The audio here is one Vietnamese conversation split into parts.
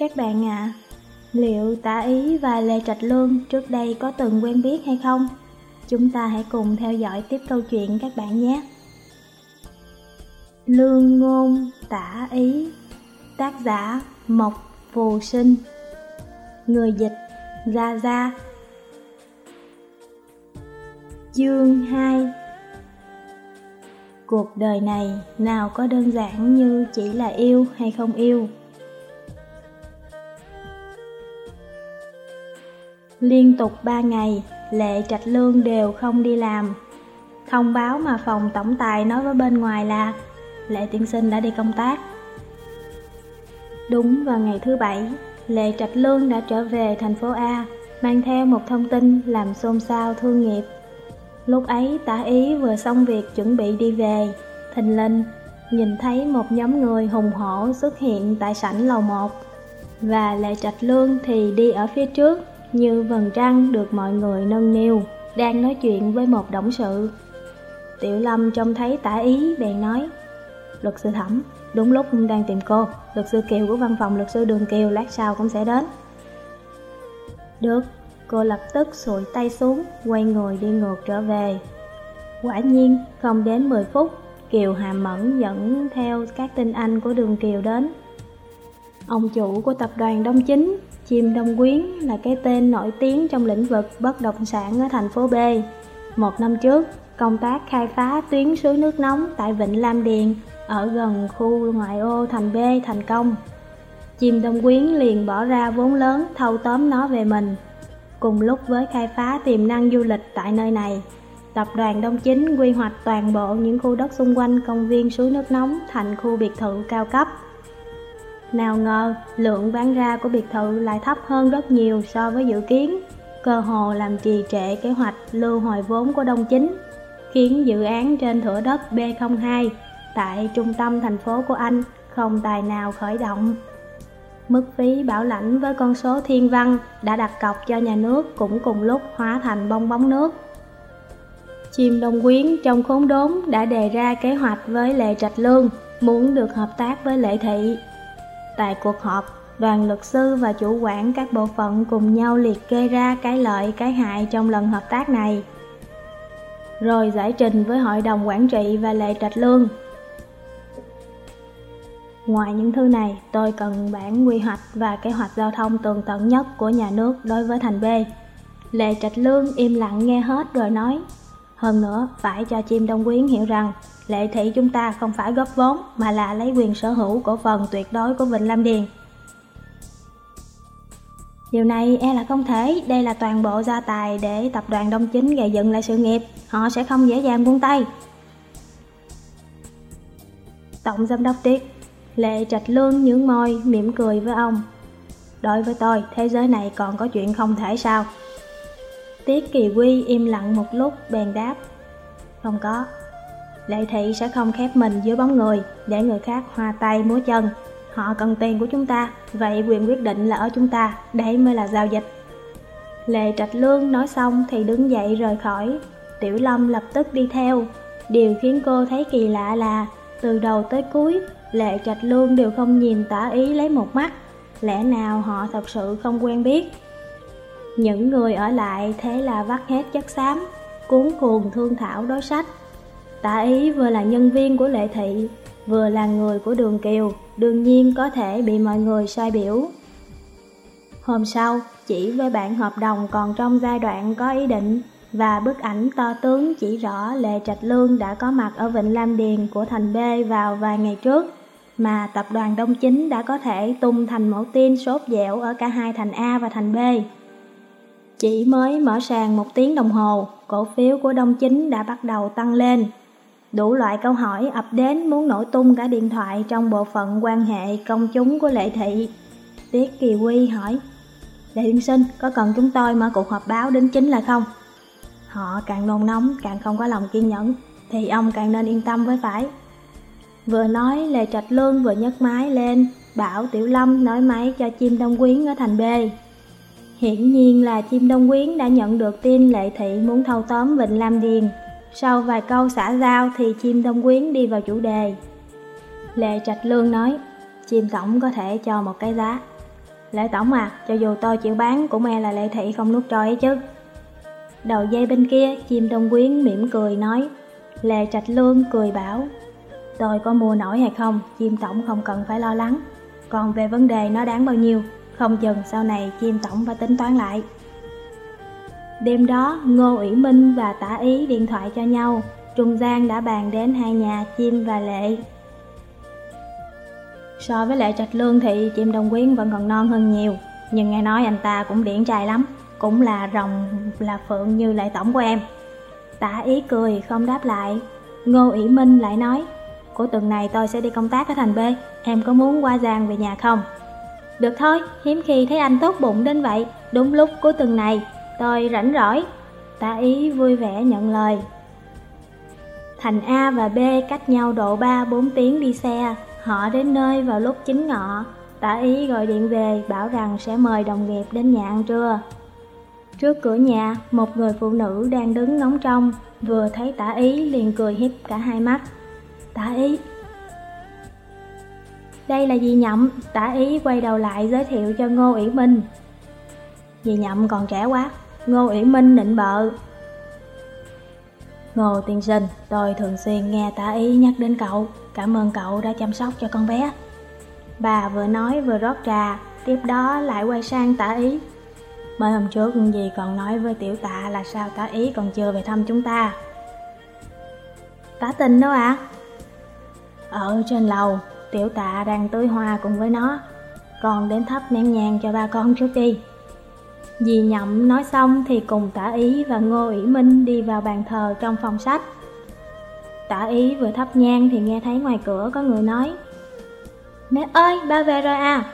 Các bạn ạ, liệu Tả Ý và Lê Trạch Lương trước đây có từng quen biết hay không? Chúng ta hãy cùng theo dõi tiếp câu chuyện các bạn nhé. Lương ngôn Tả Ý Tác giả Mộc Phù Sinh Người dịch Gia Gia Chương 2 Cuộc đời này nào có đơn giản như chỉ là yêu hay không yêu Liên tục 3 ngày, Lệ Trạch Lương đều không đi làm. Thông báo mà phòng tổng tài nói với bên ngoài là Lệ Tiên Sinh đã đi công tác. Đúng vào ngày thứ bảy, Lệ Trạch Lương đã trở về thành phố A, mang theo một thông tin làm xôn xao thương nghiệp. Lúc ấy tả ý vừa xong việc chuẩn bị đi về, thình linh, nhìn thấy một nhóm người hùng hổ xuất hiện tại sảnh lầu 1. Và Lệ Trạch Lương thì đi ở phía trước, như vầng trăng được mọi người nâng niu, đang nói chuyện với một đồng sự. Tiểu Lâm trông thấy tả ý bèn nói, luật sư thẩm, đúng lúc đang tìm cô, luật sư Kiều của văn phòng luật sư Đường Kiều lát sau cũng sẽ đến. Được, cô lập tức sụi tay xuống, quay người đi ngược trở về. Quả nhiên, không đến 10 phút, Kiều Hàm Mẫn dẫn theo các tinh anh của Đường Kiều đến. Ông chủ của tập đoàn Đông Chính Chim Đông Quyến là cái tên nổi tiếng trong lĩnh vực bất động sản ở thành phố B. Một năm trước, công tác khai phá tuyến suối nước nóng tại Vịnh Lam Điền ở gần khu ngoại ô thành B thành công. Chim Đông Quyến liền bỏ ra vốn lớn thâu tóm nó về mình. Cùng lúc với khai phá tiềm năng du lịch tại nơi này, tập đoàn Đông Chính quy hoạch toàn bộ những khu đất xung quanh công viên suối nước nóng thành khu biệt thự cao cấp. Nào ngờ, lượng bán ra của biệt thự lại thấp hơn rất nhiều so với dự kiến, cơ hồ làm trì trệ kế hoạch lưu hồi vốn của Đông Chính, khiến dự án trên thửa đất B02 tại trung tâm thành phố của Anh không tài nào khởi động. Mức phí bảo lãnh với con số thiên văn đã đặt cọc cho nhà nước cũng cùng lúc hóa thành bong bóng nước. Chim Đông Quyến trong khốn đốn đã đề ra kế hoạch với Lệ Trạch Lương, muốn được hợp tác với Lệ Thị Tại cuộc họp, đoàn luật sư và chủ quản các bộ phận cùng nhau liệt kê ra cái lợi cái hại trong lần hợp tác này. Rồi giải trình với hội đồng quản trị và lệ trạch lương. Ngoài những thứ này, tôi cần bản quy hoạch và kế hoạch giao thông tường tận nhất của nhà nước đối với thành B. Lệ Trạch Lương im lặng nghe hết rồi nói Hơn nữa, phải cho chim Đông Quyến hiểu rằng Lệ thị chúng ta không phải góp vốn mà là lấy quyền sở hữu cổ phần tuyệt đối của Vịnh Lam Điền. Điều này e là không thể, đây là toàn bộ gia tài để tập đoàn Đông Chính gây dựng lại sự nghiệp, họ sẽ không dễ dàng buông tay. Tổng giám đốc Tiết, Lệ Trạch Lương nhướng môi, mỉm cười với ông. Đối với tôi, thế giới này còn có chuyện không thể sao? Tiết Kỳ Quy im lặng một lúc, bèn đáp. Không có, Lệ thị sẽ không khép mình dưới bóng người để người khác hoa tay múa chân. Họ cần tiền của chúng ta, vậy quyền quyết định là ở chúng ta, đấy mới là giao dịch. Lệ Trạch Lương nói xong thì đứng dậy rời khỏi. Tiểu Lâm lập tức đi theo. Điều khiến cô thấy kỳ lạ là từ đầu tới cuối, Lệ Trạch Lương đều không nhìn tả ý lấy một mắt. Lẽ nào họ thật sự không quen biết? Những người ở lại thế là vắt hết chất xám, cuốn cuồng thương thảo đối sách. Tạ ý vừa là nhân viên của lệ thị, vừa là người của đường kiều, đương nhiên có thể bị mọi người sai biểu. Hôm sau, chỉ với bản hợp đồng còn trong giai đoạn có ý định và bức ảnh to tướng chỉ rõ Lệ Trạch Lương đã có mặt ở Vịnh Lam Điền của thành B vào vài ngày trước, mà tập đoàn Đông Chính đã có thể tung thành mẫu tin sốt dẻo ở cả hai thành A và thành B. Chỉ mới mở sàn một tiếng đồng hồ, cổ phiếu của Đông Chính đã bắt đầu tăng lên. Đủ loại câu hỏi ập đến muốn nổ tung cả điện thoại trong bộ phận quan hệ công chúng của Lệ Thị. Tiết Kỳ Quy hỏi, Lệ Tiên Sinh có cần chúng tôi mở cuộc họp báo đến chính là không? Họ càng nôn nóng, càng không có lòng kiên nhẫn, thì ông càng nên yên tâm với phải. Vừa nói Lệ Trạch Lương vừa nhấc máy lên, bảo Tiểu Lâm nói máy cho chim Đông Quyến ở thành B. Hiển nhiên là chim Đông Quyến đã nhận được tin Lệ Thị muốn thâu tóm Vịnh Lam Điền, sau vài câu xã giao thì chim đông quyến đi vào chủ đề. Lệ Trạch Lương nói, chim tổng có thể cho một cái giá. Lệ tổng à, cho dù tôi chịu bán cũng e là lệ thị không nuốt trôi ấy chứ. Đầu dây bên kia, chim đông quyến mỉm cười nói. Lệ trạch lương cười bảo, tôi có mua nổi hay không, chim tổng không cần phải lo lắng. Còn về vấn đề nó đáng bao nhiêu, không chừng sau này chim tổng phải tính toán lại. Đêm đó, Ngô ủy Minh và Tả Ý điện thoại cho nhau, Trung Giang đã bàn đến hai nhà chim và lệ. So với lệ trạch lương thì chim Đông quyến vẫn còn non hơn nhiều, nhưng nghe nói anh ta cũng điển trai lắm, cũng là rồng là phượng như lệ tổng của em. Tả Ý cười không đáp lại, Ngô ủy Minh lại nói, của tuần này tôi sẽ đi công tác ở thành B, em có muốn qua giang về nhà không? Được thôi, hiếm khi thấy anh tốt bụng đến vậy, đúng lúc của tuần này, tôi rảnh rỗi. Tả ý vui vẻ nhận lời. Thành A và B cách nhau độ 3-4 tiếng đi xe, họ đến nơi vào lúc chính ngọ. Tả ý gọi điện về bảo rằng sẽ mời đồng nghiệp đến nhà ăn trưa. Trước cửa nhà, một người phụ nữ đang đứng ngóng trông, vừa thấy tả ý liền cười hiếp cả hai mắt. Tả ý, đây là dì Nhậm, tả ý quay đầu lại giới thiệu cho Ngô Ủy Minh. Dì Nhậm còn trẻ quá, Ngô Uyển Minh nịnh bợ. Ngô tiên sinh, tôi thường xuyên nghe tả ý nhắc đến cậu, cảm ơn cậu đã chăm sóc cho con bé. Bà vừa nói vừa rót trà, tiếp đó lại quay sang tả ý. Mới hôm trước gì còn nói với tiểu tạ là sao tả ý còn chưa về thăm chúng ta. Tả tình đâu ạ? À? Ở trên lầu, Tiểu tạ đang tưới hoa cùng với nó Còn đến thắp nén nhang cho ba con trước đi Dì nhậm nói xong thì cùng tả ý và ngô ỷ minh đi vào bàn thờ trong phòng sách. Tả ý vừa thắp nhang thì nghe thấy ngoài cửa có người nói Mẹ ơi, ba về rồi à.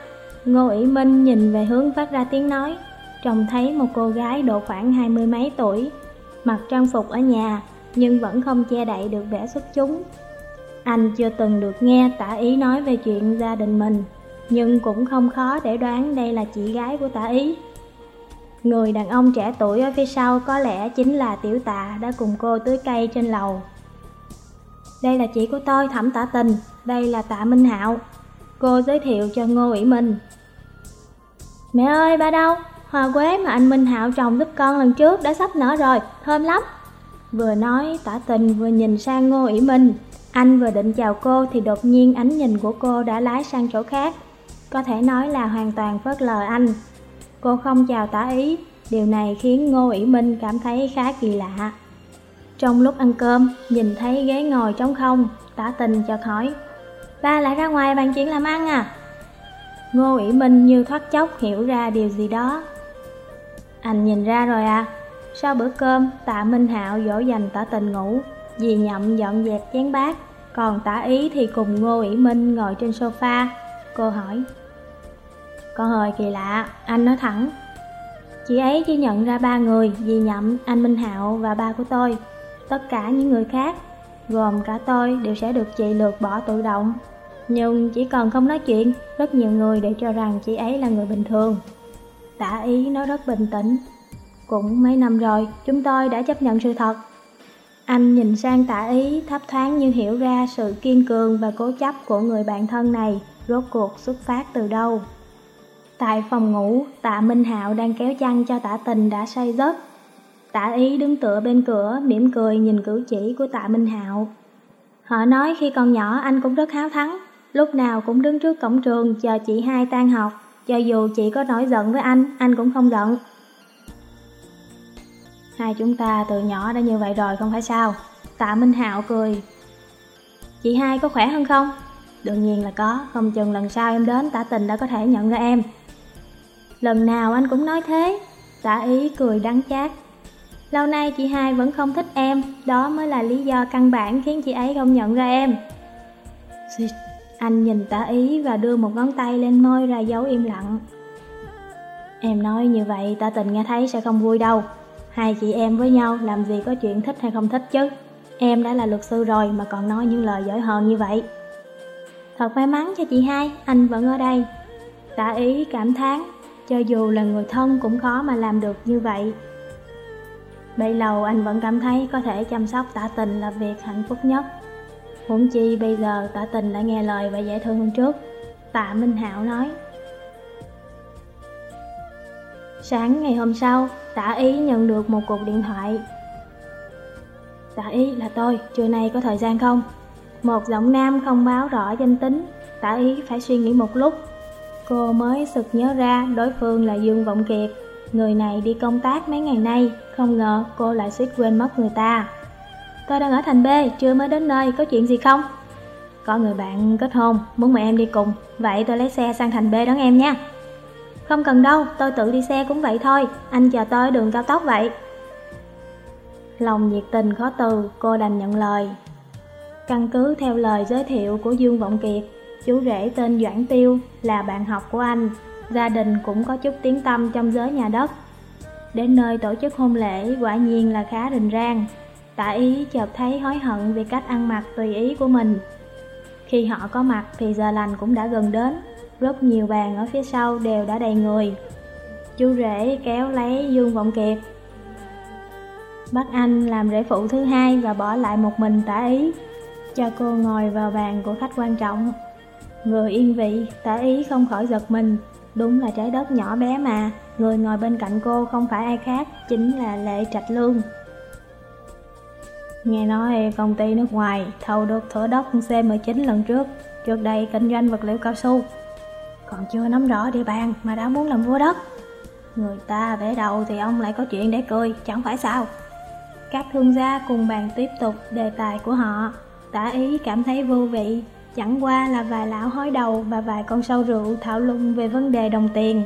Ngô ỷ minh nhìn về hướng phát ra tiếng nói Trông thấy một cô gái độ khoảng hai mươi mấy tuổi Mặc trang phục ở nhà Nhưng vẫn không che đậy được vẻ xuất chúng. Anh chưa từng được nghe tả ý nói về chuyện gia đình mình, nhưng cũng không khó để đoán đây là chị gái của tả ý. Người đàn ông trẻ tuổi ở phía sau có lẽ chính là tiểu tạ đã cùng cô tưới cây trên lầu. Đây là chị của tôi, Thẩm Tả Tình, đây là Tạ Minh Hạo. Cô giới thiệu cho Ngô ỷ Minh. Mẹ ơi, ba đâu? Hoa quế mà anh Minh Hạo trồng giúp con lần trước đã sắp nở rồi, thơm lắm. Vừa nói, Tả Tình vừa nhìn sang Ngô ỷ Minh, anh vừa định chào cô thì đột nhiên ánh nhìn của cô đã lái sang chỗ khác. Có thể nói là hoàn toàn phớt lờ anh. Cô không chào tả ý, điều này khiến Ngô ủy Minh cảm thấy khá kỳ lạ. Trong lúc ăn cơm, nhìn thấy ghế ngồi trống không, tả tình chợt hỏi. Ba lại ra ngoài bàn chuyện làm ăn à? Ngô ủy Minh như thoát chốc hiểu ra điều gì đó. Anh nhìn ra rồi à? Sau bữa cơm, tạ Minh Hạo dỗ dành tả tình ngủ, dì nhậm dọn dẹp chén bát, còn tả ý thì cùng Ngô ủy Minh ngồi trên sofa. Cô hỏi, con hơi kỳ lạ, anh nói thẳng. Chị ấy chỉ nhận ra ba người, dì nhậm, anh Minh Hạo và ba của tôi. Tất cả những người khác, gồm cả tôi đều sẽ được chị lượt bỏ tự động. Nhưng chỉ cần không nói chuyện, rất nhiều người đều cho rằng chị ấy là người bình thường. Tả ý nói rất bình tĩnh. Cũng mấy năm rồi, chúng tôi đã chấp nhận sự thật, anh nhìn sang tả ý thấp thoáng như hiểu ra sự kiên cường và cố chấp của người bạn thân này rốt cuộc xuất phát từ đâu. Tại phòng ngủ, tạ Minh Hạo đang kéo chăn cho tạ tình đã say giấc. tạ ý đứng tựa bên cửa, mỉm cười nhìn cử chỉ của tạ Minh Hạo. Họ nói khi còn nhỏ anh cũng rất háo thắng, lúc nào cũng đứng trước cổng trường chờ chị hai tan học, cho dù chị có nổi giận với anh, anh cũng không giận. Hai chúng ta từ nhỏ đã như vậy rồi không phải sao Tạ Minh Hạo cười Chị hai có khỏe hơn không? Đương nhiên là có, không chừng lần sau em đến tả tình đã có thể nhận ra em Lần nào anh cũng nói thế. Tả ý cười đắng chát. Lâu nay chị hai vẫn không thích em. Đó mới là lý do căn bản khiến chị ấy không nhận ra em. Xịt, Anh nhìn tả ý và đưa một ngón tay lên môi ra dấu im lặng. Em nói như vậy tả tình nghe thấy sẽ không vui đâu. Hai chị em với nhau làm gì có chuyện thích hay không thích chứ. Em đã là luật sư rồi mà còn nói những lời giỏi hờn như vậy. Thật may mắn cho chị hai, anh vẫn ở đây. Tả ý cảm thán cho dù là người thân cũng khó mà làm được như vậy Bây lâu anh vẫn cảm thấy có thể chăm sóc tả tình là việc hạnh phúc nhất Huống chi bây giờ tả tình đã nghe lời và dễ thương hơn trước Tạ Minh Hạo nói Sáng ngày hôm sau, tả ý nhận được một cuộc điện thoại. Tả ý là tôi, trưa nay có thời gian không? Một giọng nam không báo rõ danh tính, tả ý phải suy nghĩ một lúc. Cô mới sực nhớ ra đối phương là Dương Vọng Kiệt. Người này đi công tác mấy ngày nay, không ngờ cô lại suýt quên mất người ta. Tôi đang ở thành B, chưa mới đến nơi, có chuyện gì không? Có người bạn kết hôn, muốn mời em đi cùng, vậy tôi lấy xe sang thành B đón em nha. Không cần đâu, tôi tự đi xe cũng vậy thôi, anh chờ tôi ở đường cao tốc vậy. Lòng nhiệt tình khó từ, cô đành nhận lời. Căn cứ theo lời giới thiệu của Dương Vọng Kiệt, chú rể tên Doãn Tiêu là bạn học của anh, gia đình cũng có chút tiếng tâm trong giới nhà đất. Đến nơi tổ chức hôn lễ quả nhiên là khá rình rang, tả ý chợt thấy hối hận vì cách ăn mặc tùy ý của mình. Khi họ có mặt thì giờ lành cũng đã gần đến, rất nhiều bàn ở phía sau đều đã đầy người. Chú rể kéo lấy Dương Vọng Kiệt. Bắt anh làm rể phụ thứ hai và bỏ lại một mình tả ý, cho cô ngồi vào bàn của khách quan trọng. Người yên vị, tả ý không khỏi giật mình, đúng là trái đất nhỏ bé mà, người ngồi bên cạnh cô không phải ai khác, chính là Lệ Trạch Lương. Nghe nói công ty nước ngoài thầu được thửa đất C19 lần trước, trước đây kinh doanh vật liệu cao su. Còn chưa nắm rõ địa bàn mà đã muốn làm vua đất. Người ta vẽ đầu thì ông lại có chuyện để cười, chẳng phải sao? Các thương gia cùng bàn tiếp tục đề tài của họ. Tả ý cảm thấy vô vị, chẳng qua là vài lão hói đầu và vài con sâu rượu thảo luận về vấn đề đồng tiền.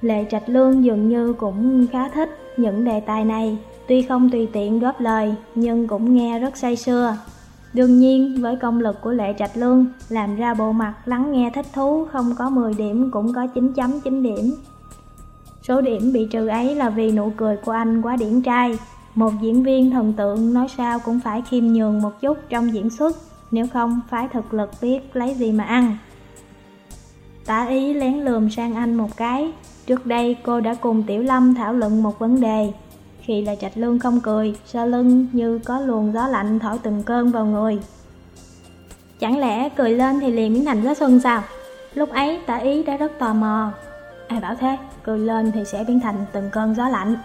Lệ Trạch Lương dường như cũng khá thích những đề tài này, tuy không tùy tiện góp lời nhưng cũng nghe rất say sưa. Đương nhiên, với công lực của Lệ Trạch Lương, làm ra bộ mặt lắng nghe thích thú không có 10 điểm cũng có 9.9 điểm. Số điểm bị trừ ấy là vì nụ cười của anh quá điển trai. Một diễn viên thần tượng nói sao cũng phải khiêm nhường một chút trong diễn xuất, nếu không phải thực lực biết lấy gì mà ăn. Tả ý lén lườm sang anh một cái, trước đây cô đã cùng Tiểu Lâm thảo luận một vấn đề, khi là trạch lương không cười, sau lưng như có luồng gió lạnh thổi từng cơn vào người. Chẳng lẽ cười lên thì liền biến thành gió xuân sao? Lúc ấy tả ý đã rất tò mò. Ai bảo thế, cười lên thì sẽ biến thành từng cơn gió lạnh.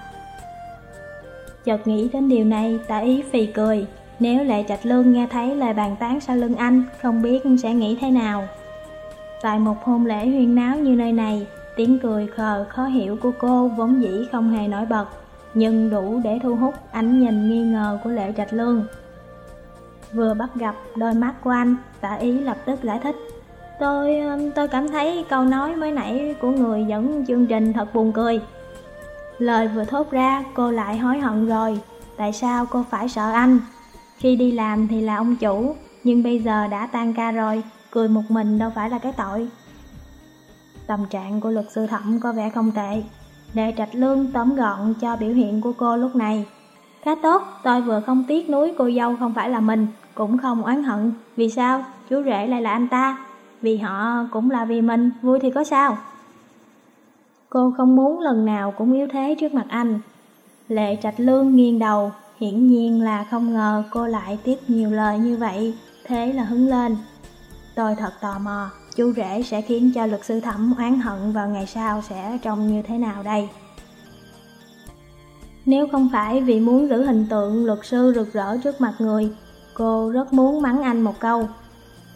Chợt nghĩ đến điều này, tả ý phì cười. Nếu Lệ Trạch Lương nghe thấy lời bàn tán sau lưng anh, không biết sẽ nghĩ thế nào. Tại một hôn lễ huyên náo như nơi này, tiếng cười khờ khó hiểu của cô vốn dĩ không hề nổi bật nhưng đủ để thu hút ánh nhìn nghi ngờ của Lệ Trạch Lương. Vừa bắt gặp đôi mắt của anh, tạ ý lập tức giải thích. Tôi tôi cảm thấy câu nói mới nãy của người dẫn chương trình thật buồn cười. Lời vừa thốt ra, cô lại hối hận rồi. Tại sao cô phải sợ anh? Khi đi làm thì là ông chủ, nhưng bây giờ đã tan ca rồi, cười một mình đâu phải là cái tội. Tâm trạng của luật sư thẩm có vẻ không tệ, Đệ Trạch Lương tóm gọn cho biểu hiện của cô lúc này. Khá tốt, tôi vừa không tiếc núi cô dâu không phải là mình, cũng không oán hận. Vì sao? Chú rể lại là anh ta. Vì họ cũng là vì mình, vui thì có sao? Cô không muốn lần nào cũng yếu thế trước mặt anh. Lệ Trạch Lương nghiêng đầu, hiển nhiên là không ngờ cô lại tiếp nhiều lời như vậy, thế là hứng lên. Tôi thật tò mò, chú rể sẽ khiến cho luật sư thẩm oán hận vào ngày sau sẽ trông như thế nào đây? Nếu không phải vì muốn giữ hình tượng luật sư rực rỡ trước mặt người, cô rất muốn mắng anh một câu.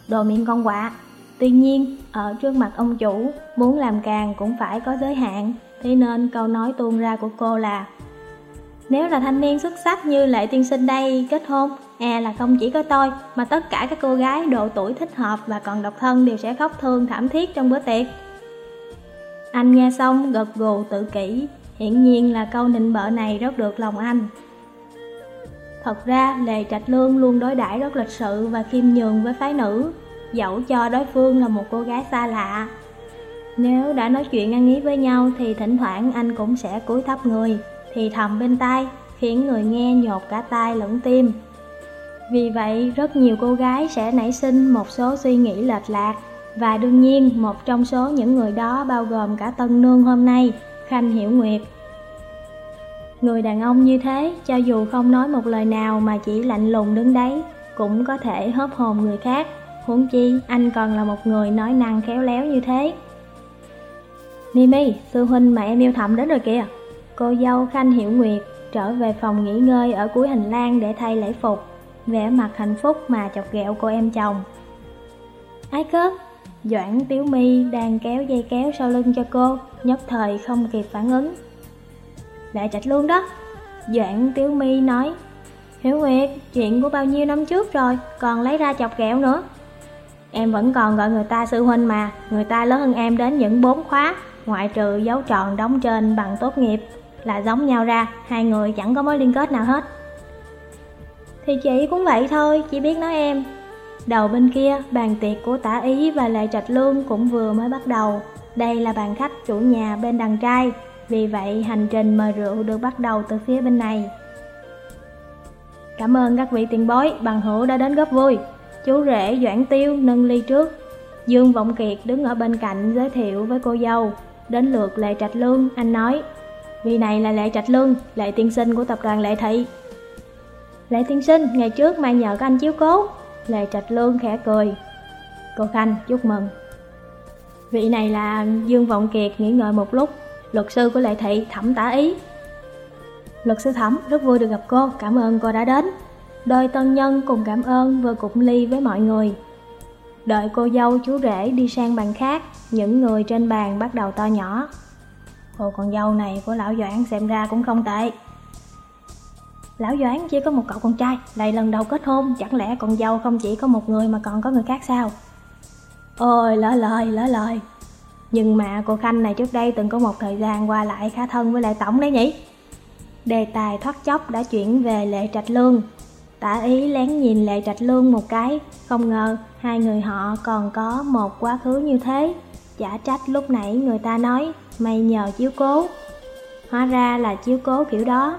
Đồ miệng con quạ. Tuy nhiên, ở trước mặt ông chủ, muốn làm càng cũng phải có giới hạn, thế nên câu nói tuôn ra của cô là nếu là thanh niên xuất sắc như Lệ Tiên Sinh đây kết hôn, E là không chỉ có tôi, mà tất cả các cô gái độ tuổi thích hợp và còn độc thân đều sẽ khóc thương thảm thiết trong bữa tiệc. Anh nghe xong gật gù tự kỷ, hiển nhiên là câu nịnh bợ này rất được lòng anh. Thật ra, Lệ Trạch Lương luôn đối đãi rất lịch sự và khiêm nhường với phái nữ, dẫu cho đối phương là một cô gái xa lạ. Nếu đã nói chuyện ăn ý với nhau thì thỉnh thoảng anh cũng sẽ cúi thấp người, thì thầm bên tai, khiến người nghe nhột cả tai lẫn tim. Vì vậy, rất nhiều cô gái sẽ nảy sinh một số suy nghĩ lệch lạc, và đương nhiên một trong số những người đó bao gồm cả Tân Nương hôm nay, Khanh Hiểu Nguyệt. Người đàn ông như thế, cho dù không nói một lời nào mà chỉ lạnh lùng đứng đấy, cũng có thể hớp hồn người khác, huống chi anh còn là một người nói năng khéo léo như thế. Mimi, sư huynh mà em yêu thầm đến rồi kìa. Cô dâu Khanh Hiểu Nguyệt trở về phòng nghỉ ngơi ở cuối hành lang để thay lễ phục, vẻ mặt hạnh phúc mà chọc ghẹo cô em chồng. Ái cớp, Doãn Tiếu Mi đang kéo dây kéo sau lưng cho cô, nhất thời không kịp phản ứng. Lại trạch luôn đó. Doãn Tiếu Mi nói, Hiểu Nguyệt, chuyện của bao nhiêu năm trước rồi, còn lấy ra chọc ghẹo nữa. Em vẫn còn gọi người ta sư huynh mà, người ta lớn hơn em đến những bốn khóa, ngoại trừ dấu tròn đóng trên bằng tốt nghiệp, là giống nhau ra, hai người chẳng có mối liên kết nào hết. Thì chị cũng vậy thôi, chỉ biết nói em. Đầu bên kia, bàn tiệc của tả ý và lệ trạch lương cũng vừa mới bắt đầu. Đây là bàn khách chủ nhà bên đằng trai, vì vậy hành trình mời rượu được bắt đầu từ phía bên này. Cảm ơn các vị tiền bối, bằng hữu đã đến góp vui. Chú rể Doãn Tiêu nâng ly trước. Dương Vọng Kiệt đứng ở bên cạnh giới thiệu với cô dâu. Đến lượt Lệ Trạch Lương, anh nói Vị này là Lệ Trạch Lương, Lệ Tiên Sinh của tập đoàn Lệ Thị. Lệ Tiên Sinh, ngày trước mai nhờ các anh chiếu cố. Lệ Trạch Lương khẽ cười. Cô Khanh, chúc mừng. Vị này là Dương Vọng Kiệt nghỉ ngơi một lúc, luật sư của Lệ Thị thẩm tả ý. Luật sư thẩm, rất vui được gặp cô, cảm ơn cô đã đến. Đôi tân nhân cùng cảm ơn vừa cụng ly với mọi người. Đợi cô dâu chú rể đi sang bàn khác, những người trên bàn bắt đầu to nhỏ. Cô con dâu này của lão Doãn xem ra cũng không tệ. Lão Doãn chỉ có một cậu con trai, lại lần đầu kết hôn, chẳng lẽ con dâu không chỉ có một người mà còn có người khác sao? Ôi, lỡ lời, lỡ lời. Nhưng mà cô Khanh này trước đây từng có một thời gian qua lại khá thân với Lệ Tổng đấy nhỉ? Đề tài thoát chốc đã chuyển về Lệ Trạch Lương. Tả ý lén nhìn Lệ Trạch Lương một cái, không ngờ hai người họ còn có một quá khứ như thế. Chả trách lúc nãy người ta nói, mày nhờ chiếu cố. Hóa ra là chiếu cố kiểu đó.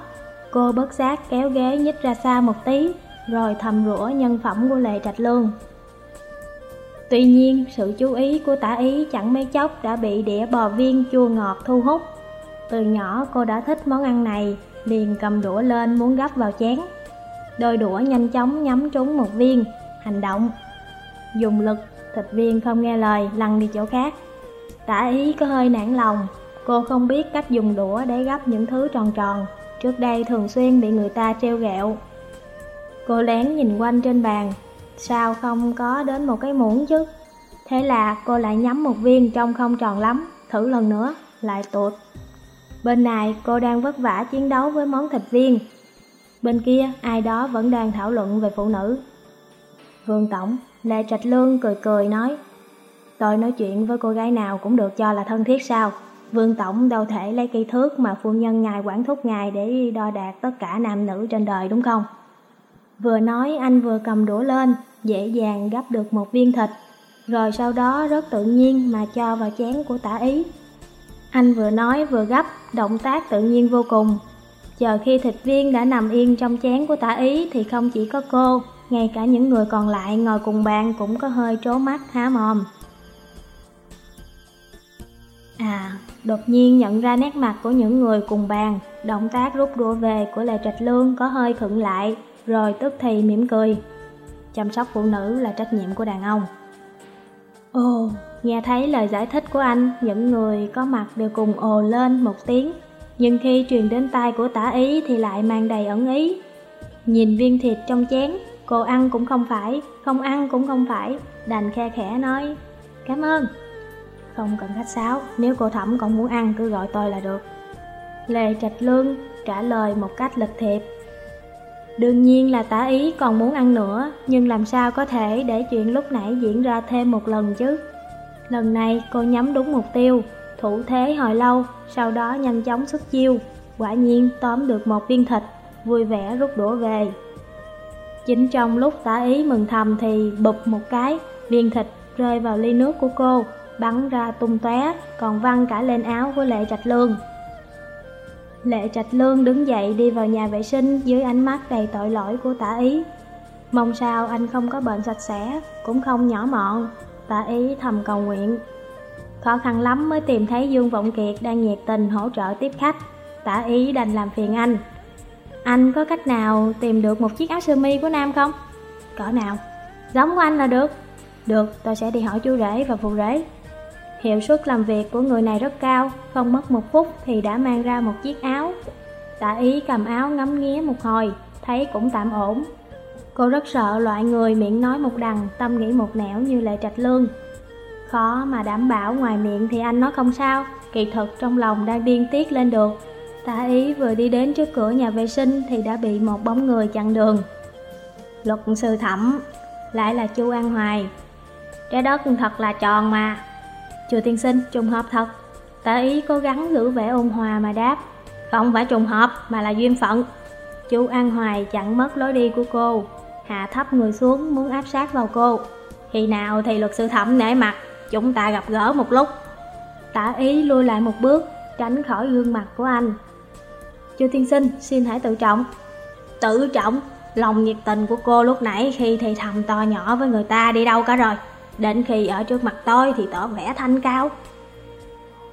Cô bất giác kéo ghế nhích ra xa một tí, rồi thầm rủa nhân phẩm của Lệ Trạch Lương. Tuy nhiên, sự chú ý của tả ý chẳng mấy chốc đã bị đĩa bò viên chua ngọt thu hút. Từ nhỏ cô đã thích món ăn này, liền cầm đũa lên muốn gắp vào chén. Đôi đũa nhanh chóng nhắm trúng một viên, hành động. Dùng lực, thịt viên không nghe lời, lăn đi chỗ khác. Tả ý có hơi nản lòng, cô không biết cách dùng đũa để gấp những thứ tròn tròn. Trước đây thường xuyên bị người ta treo gẹo. Cô lén nhìn quanh trên bàn, sao không có đến một cái muỗng chứ? Thế là cô lại nhắm một viên trông không tròn lắm, thử lần nữa, lại tuột. Bên này cô đang vất vả chiến đấu với món thịt viên. Bên kia ai đó vẫn đang thảo luận về phụ nữ. Vương Tổng, Lê Trạch Lương cười cười nói Tôi nói chuyện với cô gái nào cũng được cho là thân thiết sao Vương Tổng đâu thể lấy cây thước mà phu nhân ngài quản thúc ngài để đo đạt tất cả nam nữ trên đời đúng không? Vừa nói anh vừa cầm đũa lên, dễ dàng gấp được một viên thịt, rồi sau đó rất tự nhiên mà cho vào chén của tả ý. Anh vừa nói vừa gấp, động tác tự nhiên vô cùng. Chờ khi thịt viên đã nằm yên trong chén của tả ý thì không chỉ có cô, ngay cả những người còn lại ngồi cùng bàn cũng có hơi trố mắt há mồm. À, đột nhiên nhận ra nét mặt của những người cùng bàn, động tác rút đũa về của Lệ Trạch Lương có hơi khựng lại, rồi tức thì mỉm cười. Chăm sóc phụ nữ là trách nhiệm của đàn ông. Ồ, nghe thấy lời giải thích của anh, những người có mặt đều cùng ồ lên một tiếng, nhưng khi truyền đến tai của tả ý thì lại mang đầy ẩn ý. Nhìn viên thịt trong chén, cô ăn cũng không phải, không ăn cũng không phải, đành khe khẽ nói, cảm ơn. Không cần khách sáo, nếu cô thẩm còn muốn ăn cứ gọi tôi là được. Lê Trạch Lương trả lời một cách lịch thiệp. Đương nhiên là tả ý còn muốn ăn nữa, nhưng làm sao có thể để chuyện lúc nãy diễn ra thêm một lần chứ? Lần này cô nhắm đúng mục tiêu, thủ thế hồi lâu, sau đó nhanh chóng xuất chiêu. Quả nhiên tóm được một viên thịt, vui vẻ rút đũa về. Chính trong lúc tả ý mừng thầm thì bụp một cái, viên thịt rơi vào ly nước của cô, bắn ra tung tóe, còn văng cả lên áo của Lệ Trạch Lương. Lệ Trạch Lương đứng dậy đi vào nhà vệ sinh dưới ánh mắt đầy tội lỗi của tả ý. Mong sao anh không có bệnh sạch sẽ, cũng không nhỏ mọn, tả ý thầm cầu nguyện. Khó khăn lắm mới tìm thấy Dương Vọng Kiệt đang nhiệt tình hỗ trợ tiếp khách, tả ý đành làm phiền anh. Anh có cách nào tìm được một chiếc áo sơ mi của Nam không? Cỡ nào? Giống của anh là được. Được, tôi sẽ đi hỏi chú rể và phụ rể. Hiệu suất làm việc của người này rất cao, không mất một phút thì đã mang ra một chiếc áo. Tạ ý cầm áo ngắm nghía một hồi, thấy cũng tạm ổn. Cô rất sợ loại người miệng nói một đằng, tâm nghĩ một nẻo như Lệ Trạch Lương. Khó mà đảm bảo ngoài miệng thì anh nói không sao, kỳ thực trong lòng đang điên tiết lên được. Tạ ý vừa đi đến trước cửa nhà vệ sinh thì đã bị một bóng người chặn đường. Luật sư thẩm, lại là chu An Hoài. Trái đất thật là tròn mà. Chùa tiên sinh, trùng hợp thật. Tả ý cố gắng giữ vẻ ôn hòa mà đáp. Không phải trùng hợp mà là duyên phận. Chu An Hoài chặn mất lối đi của cô, hạ thấp người xuống muốn áp sát vào cô. Khi nào thì luật sư thẩm nể mặt, chúng ta gặp gỡ một lúc. Tả ý lui lại một bước, tránh khỏi gương mặt của anh. Chu tiên sinh, xin hãy tự trọng. Tự trọng? Lòng nhiệt tình của cô lúc nãy khi thì thầm to nhỏ với người ta đi đâu cả rồi. Đến khi ở trước mặt tôi thì tỏ vẻ thanh cao.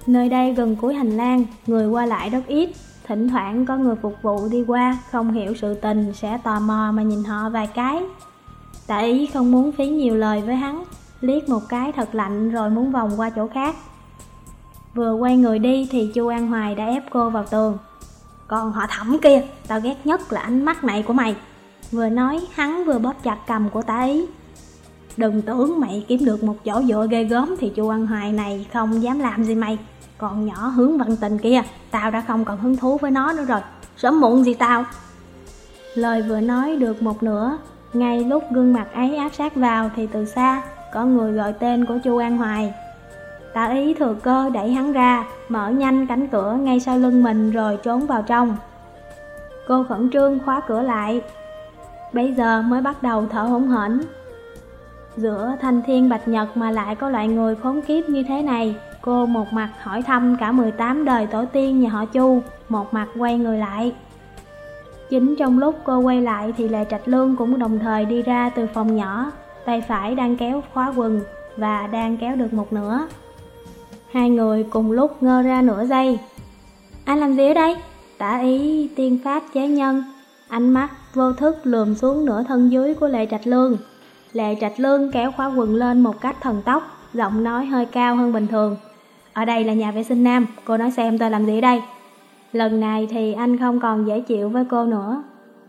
Nơi đây gần cuối hành lang, người qua lại rất ít. Thỉnh thoảng có người phục vụ đi qua, không hiểu sự tình sẽ tò mò mà nhìn họ vài cái. Tạ ý không muốn phí nhiều lời với hắn, liếc một cái thật lạnh rồi muốn vòng qua chỗ khác. Vừa quay người đi thì Chu An Hoài đã ép cô vào tường. Còn họ thẩm kia, tao ghét nhất là ánh mắt này của mày. Vừa nói, hắn vừa bóp chặt cầm của tá ý. Đừng tưởng mày kiếm được một chỗ dựa ghê gớm thì Chu An Hoài này không dám làm gì mày. Còn nhỏ hướng văn tình kia, tao đã không còn hứng thú với nó nữa rồi. Sớm muộn gì tao. Lời vừa nói được một nửa, ngay lúc gương mặt ấy áp sát vào thì từ xa có người gọi tên của Chu An Hoài. Tạ ý thừa cơ đẩy hắn ra, mở nhanh cánh cửa ngay sau lưng mình rồi trốn vào trong. Cô khẩn trương khóa cửa lại. Bây giờ mới bắt đầu thở hổn hển. Giữa thanh thiên bạch nhật mà lại có loại người khốn kiếp như thế này, cô một mặt hỏi thăm cả 18 đời tổ tiên nhà họ Chu, một mặt quay người lại. Chính trong lúc cô quay lại thì Lệ Trạch Lương cũng đồng thời đi ra từ phòng nhỏ, tay phải đang kéo khóa quần và đang kéo được một nửa. Hai người cùng lúc ngơ ra nửa giây. Anh làm gì ở đây? Tả ý tiên pháp chế nhân, ánh mắt vô thức lườm xuống nửa thân dưới của Lệ Trạch Lương. Lệ Trạch Lương kéo khóa quần lên một cách thần tốc, giọng nói hơi cao hơn bình thường. Ở đây là nhà vệ sinh nam, cô nói xem tôi làm gì ở đây? Lần này thì anh không còn dễ chịu với cô nữa.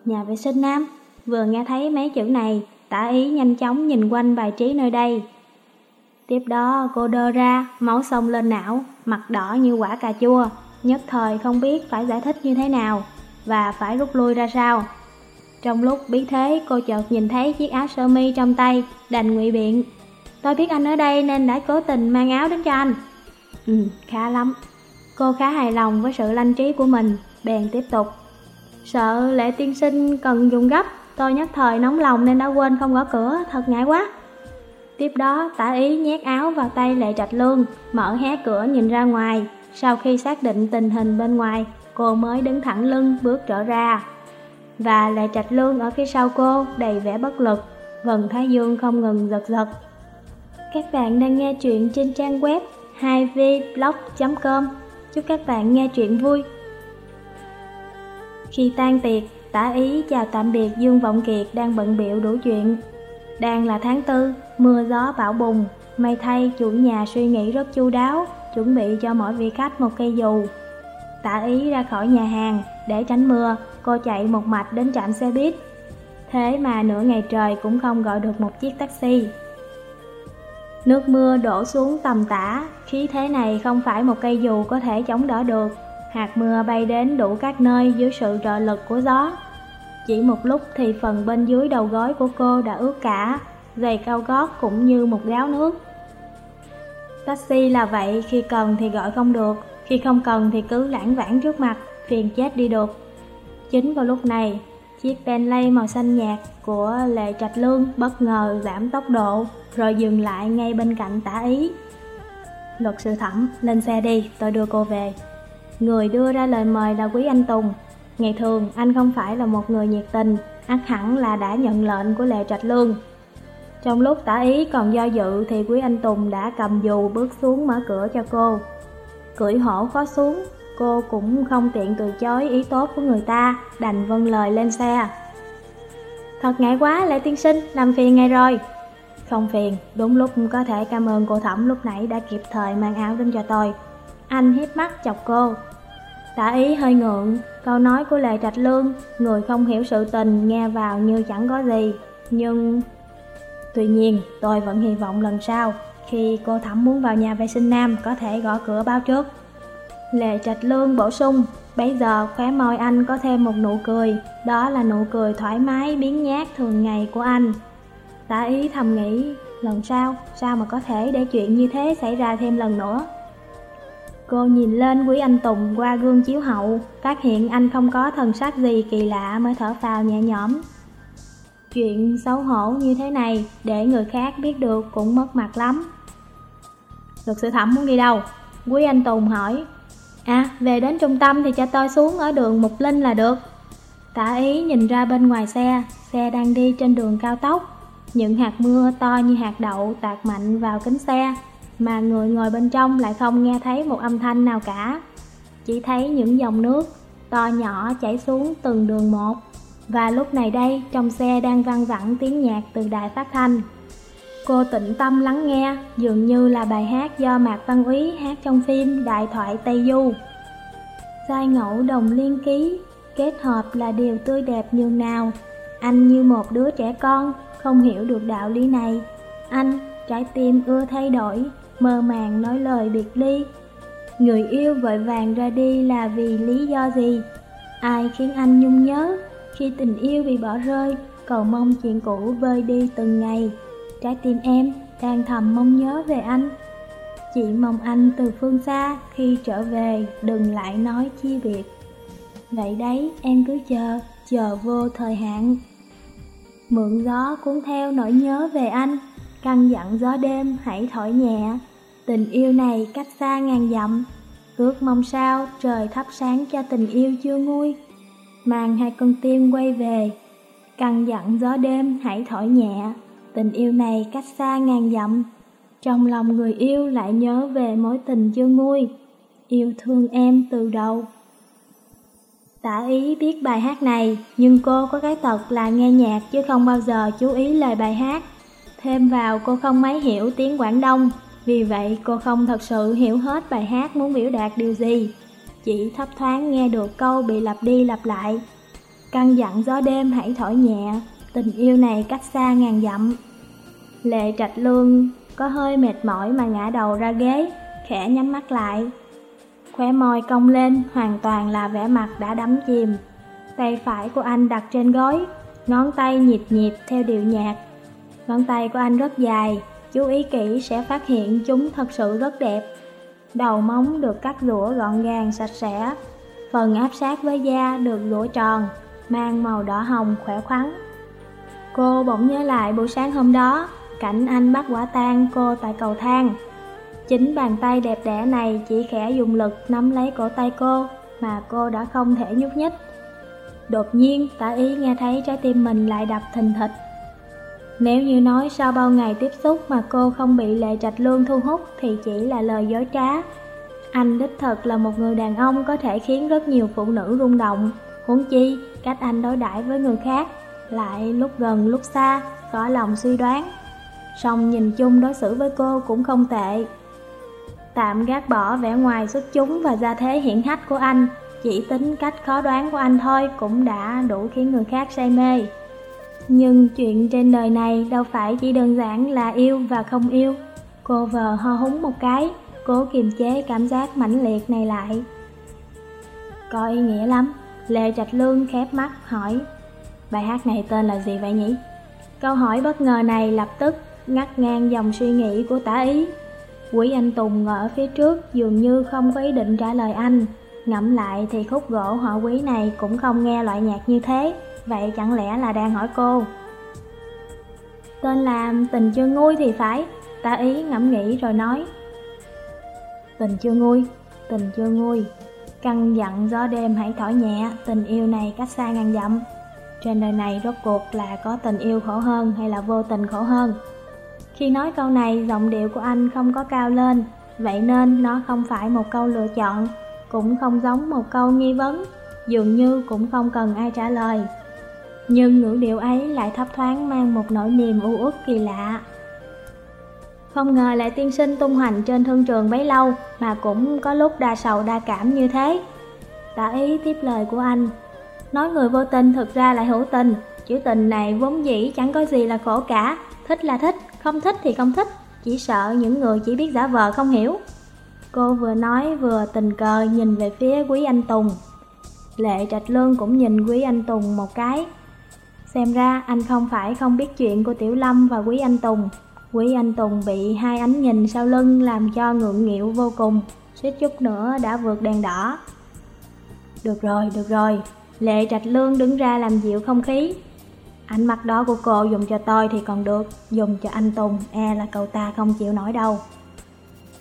Nhà vệ sinh nam, vừa nghe thấy mấy chữ này, tả ý nhanh chóng nhìn quanh bài trí nơi đây. Tiếp đó cô đơ ra, máu sông lên não, mặt đỏ như quả cà chua, nhất thời không biết phải giải thích như thế nào và phải rút lui ra sao. Trong lúc biết thế, cô chợt nhìn thấy chiếc áo sơ mi trong tay, đành ngụy biện. Tôi biết anh ở đây nên đã cố tình mang áo đến cho anh. Ừ, khá lắm. Cô khá hài lòng với sự lanh trí của mình, bèn tiếp tục. Sợ lệ tiên sinh cần dùng gấp, tôi nhất thời nóng lòng nên đã quên không gõ cửa, thật ngại quá. Tiếp đó, tả ý nhét áo vào tay lệ trạch lương, mở hé cửa nhìn ra ngoài. Sau khi xác định tình hình bên ngoài, cô mới đứng thẳng lưng bước trở ra. Và lệ trạch lương ở phía sau cô đầy vẻ bất lực, vần thái dương không ngừng giật giật. Các bạn đang nghe chuyện trên trang web 2vblog.com Chúc các bạn nghe chuyện vui. Khi tan tiệc, tả ý chào tạm biệt Dương Vọng Kiệt đang bận biệu đủ chuyện. Đang là tháng tư, mưa gió bão bùng. May thay chủ nhà suy nghĩ rất chu đáo Chuẩn bị cho mỗi vị khách một cây dù. Tả ý ra khỏi nhà hàng Để tránh mưa, cô chạy một mạch đến trạm xe buýt Thế mà nửa ngày trời cũng không gọi được một chiếc taxi Nước mưa đổ xuống tầm tã, khí thế này không phải một cây dù có thể chống đỡ được. Hạt mưa bay đến đủ các nơi dưới sự trợ lực của gió. Chỉ một lúc thì phần bên dưới đầu gối của cô đã ướt cả, giày cao gót cũng như một gáo nước. Taxi là vậy, khi cần thì gọi không được, khi không cần thì cứ lãng vãng trước mặt, phiền chết đi được. Chính vào lúc này, chiếc Bentley màu xanh nhạt của Lệ Trạch Lương bất ngờ giảm tốc độ, rồi dừng lại ngay bên cạnh tả ý. Luật sư thẩm, lên xe đi, tôi đưa cô về. Người đưa ra lời mời là Quý Anh Tùng. Ngày thường, anh không phải là một người nhiệt tình, ắt hẳn là đã nhận lệnh của Lệ Trạch Lương. Trong lúc tả ý còn do dự thì Quý Anh Tùng đã cầm dù bước xuống mở cửa cho cô. Cưỡi hổ khó xuống, cô cũng không tiện từ chối ý tốt của người ta, đành vâng lời lên xe. Thật ngại quá Lệ Tiên Sinh, làm phiền ngay rồi. Không phiền, đúng lúc có thể cảm ơn cô thẩm lúc nãy đã kịp thời mang áo đến cho tôi. Anh hiếp mắt chọc cô. Tả ý hơi ngượng, câu nói của Lệ Trạch Lương, người không hiểu sự tình nghe vào như chẳng có gì, nhưng... Tuy nhiên, tôi vẫn hy vọng lần sau, khi cô thẩm muốn vào nhà vệ sinh nam có thể gõ cửa báo trước. Lệ Trạch Lương bổ sung, bây giờ khóe môi anh có thêm một nụ cười, đó là nụ cười thoải mái biến nhát thường ngày của anh. Tả ý thầm nghĩ, lần sau, sao mà có thể để chuyện như thế xảy ra thêm lần nữa. Cô nhìn lên quý anh Tùng qua gương chiếu hậu, phát hiện anh không có thần sắc gì kỳ lạ mới thở phào nhẹ nhõm. Chuyện xấu hổ như thế này, để người khác biết được cũng mất mặt lắm. Luật sư thẩm muốn đi đâu? Quý anh Tùng hỏi. À, về đến trung tâm thì cho tôi xuống ở đường Mục Linh là được. Tả ý nhìn ra bên ngoài xe, xe đang đi trên đường cao tốc. Những hạt mưa to như hạt đậu tạt mạnh vào kính xe, mà người ngồi bên trong lại không nghe thấy một âm thanh nào cả. Chỉ thấy những dòng nước to nhỏ chảy xuống từng đường một. Và lúc này đây, trong xe đang vang vẳng tiếng nhạc từ đài phát thanh. Cô tĩnh tâm lắng nghe, dường như là bài hát do Mạc Văn Úy hát trong phim Đại thoại Tây Du. Giai ngẫu đồng liên ký, kết hợp là điều tươi đẹp nhường nào. Anh như một đứa trẻ con, không hiểu được đạo lý này. Anh, trái tim ưa thay đổi, mơ màng nói lời biệt ly. Người yêu vội vàng ra đi là vì lý do gì? Ai khiến anh nhung nhớ khi tình yêu bị bỏ rơi, cầu mong chuyện cũ vơi đi từng ngày. Trái tim em đang thầm mong nhớ về anh. chị mong anh từ phương xa khi trở về đừng lại nói chi việc. Vậy đấy em cứ chờ, chờ vô thời hạn. Mượn gió cuốn theo nỗi nhớ về anh, căn dặn gió đêm hãy thổi nhẹ. Tình yêu này cách xa ngàn dặm, ước mong sao trời thắp sáng cho tình yêu chưa nguôi. Mang hai con tim quay về, căn dặn gió đêm hãy thổi nhẹ. Tình yêu này cách xa ngàn dặm, trong lòng người yêu lại nhớ về mối tình chưa nguôi. Yêu thương em từ đầu. Tả ý biết bài hát này, nhưng cô có cái tật là nghe nhạc chứ không bao giờ chú ý lời bài hát. Thêm vào cô không mấy hiểu tiếng Quảng Đông, vì vậy cô không thật sự hiểu hết bài hát muốn biểu đạt điều gì. Chỉ thấp thoáng nghe được câu bị lặp đi lặp lại. Căn dặn gió đêm hãy thổi nhẹ, tình yêu này cách xa ngàn dặm. Lệ trạch lương có hơi mệt mỏi mà ngã đầu ra ghế, khẽ nhắm mắt lại. Khóe môi cong lên, hoàn toàn là vẻ mặt đã đắm chìm. Tay phải của anh đặt trên gối, ngón tay nhịp nhịp theo điệu nhạc. Ngón tay của anh rất dài, chú ý kỹ sẽ phát hiện chúng thật sự rất đẹp. Đầu móng được cắt rũa gọn gàng sạch sẽ, phần áp sát với da được rũa tròn, mang màu đỏ hồng khỏe khoắn. Cô bỗng nhớ lại buổi sáng hôm đó, cảnh anh bắt quả tang cô tại cầu thang. Chính bàn tay đẹp đẽ này chỉ khẽ dùng lực nắm lấy cổ tay cô mà cô đã không thể nhúc nhích. Đột nhiên, tả ý nghe thấy trái tim mình lại đập thình thịch. Nếu như nói sau bao ngày tiếp xúc mà cô không bị lệ trạch lương thu hút thì chỉ là lời dối trá. Anh đích thật là một người đàn ông có thể khiến rất nhiều phụ nữ rung động. Huống chi, cách anh đối đãi với người khác, lại lúc gần lúc xa, có lòng suy đoán. Song nhìn chung đối xử với cô cũng không tệ. Tạm gác bỏ vẻ ngoài xuất chúng và gia thế hiển hách của anh, chỉ tính cách khó đoán của anh thôi cũng đã đủ khiến người khác say mê. Nhưng chuyện trên đời này đâu phải chỉ đơn giản là yêu và không yêu. Cô vờ ho húng một cái, cố kiềm chế cảm giác mãnh liệt này lại. Có ý nghĩa lắm, Lê Trạch Lương khép mắt hỏi, bài hát này tên là gì vậy nhỉ? Câu hỏi bất ngờ này lập tức ngắt ngang dòng suy nghĩ của tả ý. Quý anh Tùng ngồi ở phía trước dường như không có ý định trả lời anh. Ngẫm lại thì khúc gỗ họ quý này cũng không nghe loại nhạc như thế. Vậy chẳng lẽ là đang hỏi cô Tên là tình chưa nguôi thì phải Tả ý ngẫm nghĩ rồi nói Tình chưa nguôi, tình chưa nguôi Căng dặn gió đêm hãy thổi nhẹ Tình yêu này cách xa ngàn dặm Trên đời này rốt cuộc là có tình yêu khổ hơn hay là vô tình khổ hơn khi nói câu này giọng điệu của anh không có cao lên Vậy nên nó không phải một câu lựa chọn Cũng không giống một câu nghi vấn Dường như cũng không cần ai trả lời nhưng ngữ điệu ấy lại thấp thoáng mang một nỗi niềm u uất kỳ lạ. Không ngờ lại tiên sinh tung hoành trên thương trường bấy lâu mà cũng có lúc đa sầu đa cảm như thế. Tả ý tiếp lời của anh. Nói người vô tình thực ra lại hữu tình, chữ tình này vốn dĩ chẳng có gì là khổ cả, thích là thích, không thích thì không thích, chỉ sợ những người chỉ biết giả vờ không hiểu. Cô vừa nói vừa tình cờ nhìn về phía quý anh Tùng. Lệ Trạch Lương cũng nhìn quý anh Tùng một cái. Xem ra anh không phải không biết chuyện của Tiểu Lâm và quý anh Tùng. Quý anh Tùng bị hai ánh nhìn sau lưng làm cho ngượng nghịu vô cùng, suýt chút nữa đã vượt đèn đỏ. Được rồi, được rồi, Lệ Trạch Lương đứng ra làm dịu không khí. Ánh mắt đó của cô dùng cho tôi thì còn được, dùng cho anh Tùng e là cậu ta không chịu nổi đâu.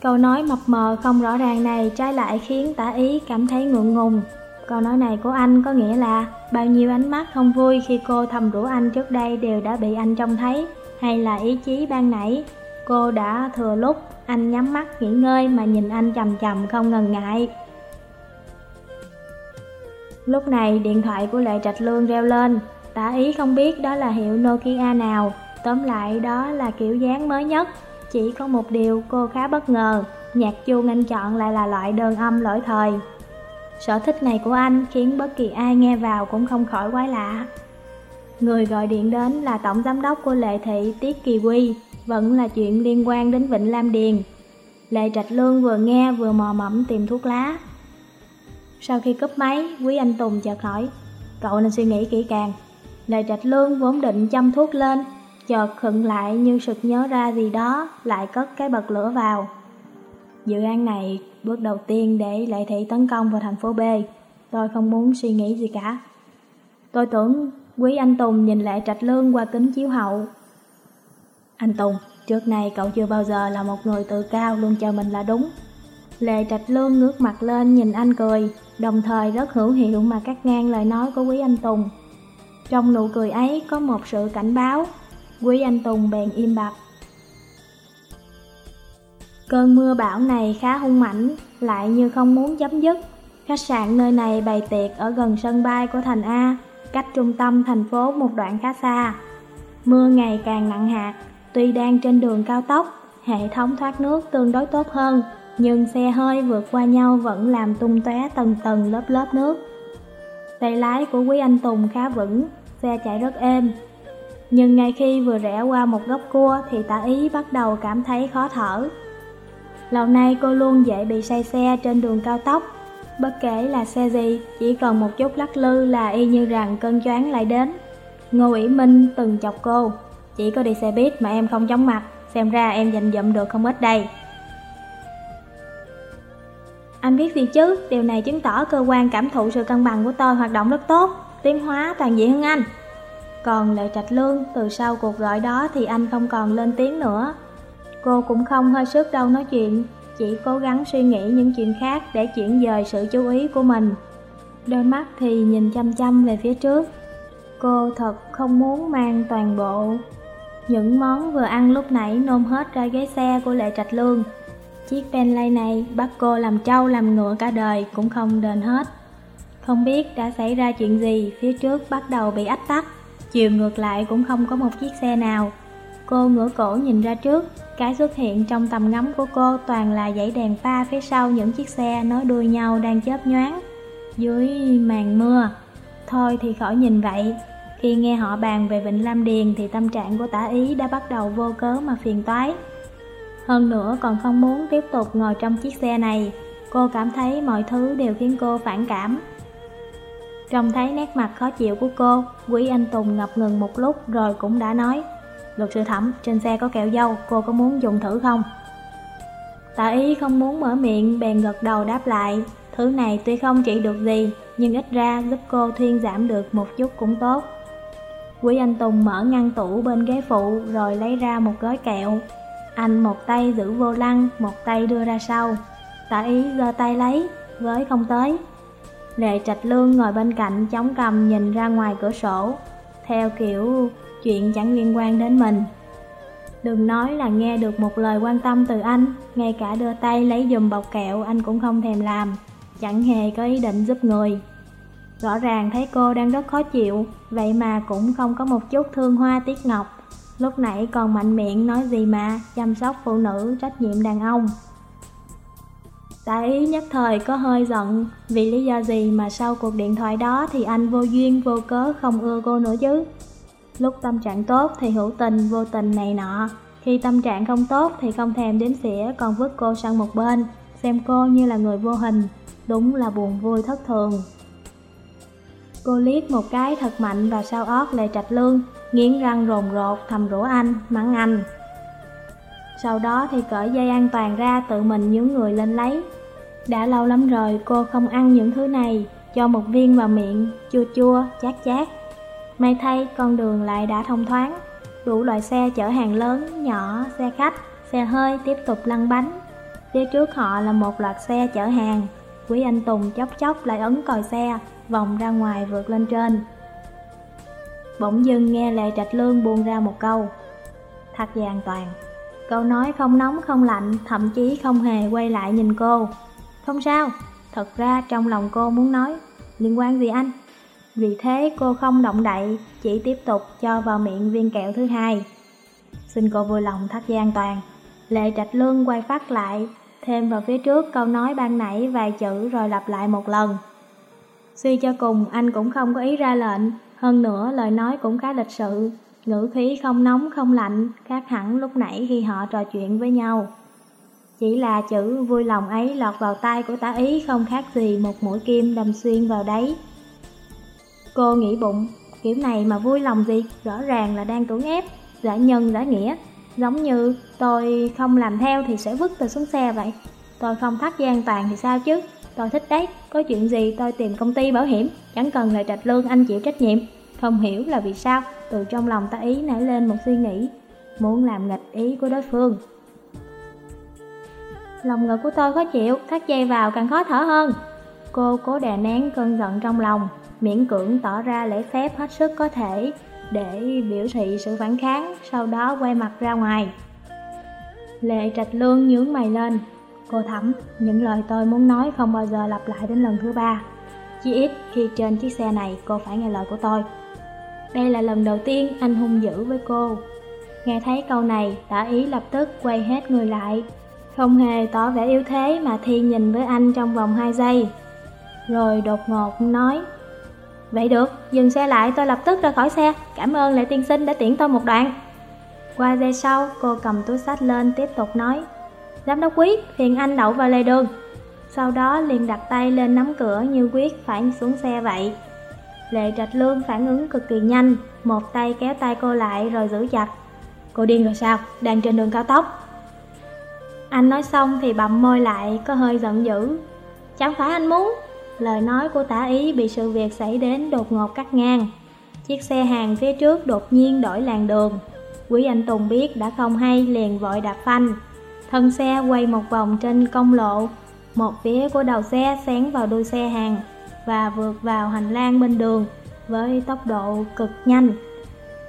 Câu nói mập mờ không rõ ràng này trái lại khiến tả ý cảm thấy ngượng ngùng. Câu nói này của anh có nghĩa là bao nhiêu ánh mắt không vui khi cô thầm rủ anh trước đây đều đã bị anh trông thấy, hay là ý chí ban nãy. Cô đã thừa lúc anh nhắm mắt nghỉ ngơi mà nhìn anh chầm chầm không ngần ngại. Lúc này điện thoại của Lệ Trạch Lương reo lên, tả ý không biết đó là hiệu Nokia nào, tóm lại đó là kiểu dáng mới nhất. Chỉ có một điều cô khá bất ngờ, nhạc chuông anh chọn lại là loại đơn âm lỗi thời. Sở thích này của anh khiến bất kỳ ai nghe vào cũng không khỏi quái lạ. Người gọi điện đến là tổng giám đốc của Lệ Thị Tiết Kỳ Quy, vẫn là chuyện liên quan đến Vịnh Lam Điền. Lệ Trạch Lương vừa nghe vừa mò mẫm tìm thuốc lá. Sau khi cúp máy, Quý Anh Tùng chợt hỏi, cậu nên suy nghĩ kỹ càng. Lệ Trạch Lương vốn định chăm thuốc lên, chợt khựng lại như sực nhớ ra gì đó, lại cất cái bật lửa vào. Dự án này bước đầu tiên để Lệ Thị tấn công vào thành phố B, tôi không muốn suy nghĩ gì cả. Tôi tưởng Quý Anh Tùng nhìn Lệ Trạch Lương qua kính chiếu hậu. Anh Tùng, trước này cậu chưa bao giờ là một người tự cao luôn cho mình là đúng. Lệ Trạch Lương ngước mặt lên nhìn anh cười, đồng thời rất hữu hiệu mà cắt ngang lời nói của Quý Anh Tùng. Trong nụ cười ấy có một sự cảnh báo, Quý Anh Tùng bèn im bặt. Cơn mưa bão này khá hung mãnh, lại như không muốn chấm dứt. Khách sạn nơi này bày tiệc ở gần sân bay của thành A, cách trung tâm thành phố một đoạn khá xa. Mưa ngày càng nặng hạt, tuy đang trên đường cao tốc, hệ thống thoát nước tương đối tốt hơn, nhưng xe hơi vượt qua nhau vẫn làm tung tóe tầng tầng lớp lớp nước. Tay lái của Quý Anh Tùng khá vững, xe chạy rất êm. Nhưng ngay khi vừa rẽ qua một góc cua thì tả ý bắt đầu cảm thấy khó thở. Lâu nay cô luôn dễ bị say xe trên đường cao tốc. Bất kể là xe gì, chỉ cần một chút lắc lư là y như rằng cơn choáng lại đến. Ngô Ủy Minh từng chọc cô, chỉ có đi xe buýt mà em không chóng mặt, xem ra em giành dụm được không ít đây. Anh biết gì chứ, điều này chứng tỏ cơ quan cảm thụ sự cân bằng của tôi hoạt động rất tốt, tiến hóa toàn diện hơn anh. Còn Lệ Trạch Lương, từ sau cuộc gọi đó thì anh không còn lên tiếng nữa. Cô cũng không hơi sức đâu nói chuyện, chỉ cố gắng suy nghĩ những chuyện khác để chuyển dời sự chú ý của mình. Đôi mắt thì nhìn chăm chăm về phía trước. Cô thật không muốn mang toàn bộ. Những món vừa ăn lúc nãy nôm hết ra ghế xe của Lệ Trạch Lương. Chiếc Bentley này bắt cô làm trâu làm ngựa cả đời cũng không đền hết. Không biết đã xảy ra chuyện gì, phía trước bắt đầu bị ách tắc, chiều ngược lại cũng không có một chiếc xe nào. Cô ngửa cổ nhìn ra trước, cái xuất hiện trong tầm ngắm của cô toàn là dãy đèn pha phía sau những chiếc xe nối đuôi nhau đang chớp nhoáng. Dưới màn mưa, thôi thì khỏi nhìn vậy. Khi nghe họ bàn về Vịnh Lam Điền thì tâm trạng của tả ý đã bắt đầu vô cớ mà phiền toái. Hơn nữa còn không muốn tiếp tục ngồi trong chiếc xe này, cô cảm thấy mọi thứ đều khiến cô phản cảm. Trông thấy nét mặt khó chịu của cô, Quý Anh Tùng ngập ngừng một lúc rồi cũng đã nói Luật sư thẩm, trên xe có kẹo dâu, cô có muốn dùng thử không? Tạ ý không muốn mở miệng, bèn gật đầu đáp lại Thứ này tuy không trị được gì, nhưng ít ra giúp cô thuyên giảm được một chút cũng tốt. Quý Anh Tùng mở ngăn tủ bên ghế phụ rồi lấy ra một gói kẹo. Anh một tay giữ vô lăng, một tay đưa ra sau. Tạ ý giơ tay lấy, với không tới. Lệ Trạch Lương ngồi bên cạnh chống cầm nhìn ra ngoài cửa sổ, Theo kiểu chuyện chẳng liên quan đến mình. Đừng nói là nghe được một lời quan tâm từ anh, Ngay cả đưa tay lấy dùm bọc kẹo anh cũng không thèm làm, Chẳng hề có ý định giúp người. Rõ ràng thấy cô đang rất khó chịu, Vậy mà cũng không có một chút thương hoa tiếc ngọc. Lúc nãy còn mạnh miệng nói gì mà chăm sóc phụ nữ trách nhiệm đàn ông. Tạ ý nhất thời có hơi giận Vì lý do gì mà sau cuộc điện thoại đó Thì anh vô duyên vô cớ không ưa cô nữa chứ? Lúc tâm trạng tốt thì hữu tình vô tình này nọ. Khi tâm trạng không tốt thì không thèm đến xỉa Còn vứt cô sang một bên Xem cô như là người vô hình. Đúng là buồn vui thất thường. Cô liếc một cái thật mạnh vào sau ót Lệ Trạch Lương Nghiến răng rồn rột thầm rủa anh, mắng anh. Sau đó thì cởi dây an toàn ra tự mình nhướng người lên lấy đã lâu lắm rồi cô không ăn những thứ này, cho một viên vào miệng, chua chua, chát chát. May thay con đường lại đã thông thoáng, đủ loại xe chở hàng lớn, nhỏ, xe khách, xe hơi tiếp tục lăn bánh. Phía trước họ là một loạt xe chở hàng, Quý Anh Tùng chốc chốc lại ấn còi xe, vòng ra ngoài vượt lên trên. Bỗng dưng nghe Lệ Trạch Lương buông ra một câu. Thật dàn toàn. Câu nói không nóng không lạnh, thậm chí không hề quay lại nhìn cô không sao, thật ra trong lòng cô muốn nói, liên quan gì anh? Vì thế cô không động đậy, chỉ tiếp tục cho vào miệng viên kẹo thứ hai. Xin cô vui lòng thắt dây an toàn. Lệ Trạch Lương quay phát lại, thêm vào phía trước câu nói ban nãy vài chữ rồi lặp lại một lần. Suy cho cùng anh cũng không có ý ra lệnh, hơn nữa lời nói cũng khá lịch sự, ngữ khí không nóng không lạnh, khác hẳn lúc nãy khi họ trò chuyện với nhau. Chỉ là chữ vui lòng ấy lọt vào tay của tả ý không khác gì một mũi kim đâm xuyên vào đấy. Cô nghĩ bụng, kiểu này mà vui lòng gì, rõ ràng là đang cưỡng ép, giả nhân giả nghĩa. Giống như tôi không làm theo thì sẽ vứt tôi xuống xe vậy. Tôi không thắt dây an toàn thì sao chứ, tôi thích đấy, có chuyện gì tôi tìm công ty bảo hiểm, chẳng cần lời trạch lương anh chịu trách nhiệm. Không hiểu là vì sao, từ trong lòng ta ý nảy lên một suy nghĩ, muốn làm nghịch ý của đối phương. Lòng ngực của tôi khó chịu, thắt dây vào càng khó thở hơn. Cô cố đè nén cơn giận trong lòng, miễn cưỡng tỏ ra lễ phép hết sức có thể để biểu thị sự phản kháng, sau đó quay mặt ra ngoài. Lệ trạch lương nhướng mày lên. Cô thẩm, những lời tôi muốn nói không bao giờ lặp lại đến lần thứ ba. Chỉ ít khi trên chiếc xe này cô phải nghe lời của tôi. Đây là lần đầu tiên anh hung dữ với cô. Nghe thấy câu này, tả ý lập tức quay hết người lại, không hề tỏ vẻ yếu thế mà Thi nhìn với anh trong vòng 2 giây. Rồi đột ngột nói Vậy được, dừng xe lại tôi lập tức ra khỏi xe. Cảm ơn Lệ Tiên Sinh đã tiễn tôi một đoạn. Qua giây sau, cô cầm túi sách lên tiếp tục nói Giám đốc quyết phiền anh đậu vào lề đường. Sau đó liền đặt tay lên nắm cửa như quyết phải xuống xe vậy. Lệ Trạch Lương phản ứng cực kỳ nhanh Một tay kéo tay cô lại rồi giữ chặt. Cô điên rồi sao, đang trên đường cao tốc anh nói xong thì bậm môi lại, có hơi giận dữ. Chẳng phải anh muốn? Lời nói của tả ý bị sự việc xảy đến đột ngột cắt ngang. Chiếc xe hàng phía trước đột nhiên đổi làn đường. Quý anh Tùng biết đã không hay liền vội đạp phanh. Thân xe quay một vòng trên công lộ. Một phía của đầu xe xén vào đuôi xe hàng và vượt vào hành lang bên đường với tốc độ cực nhanh.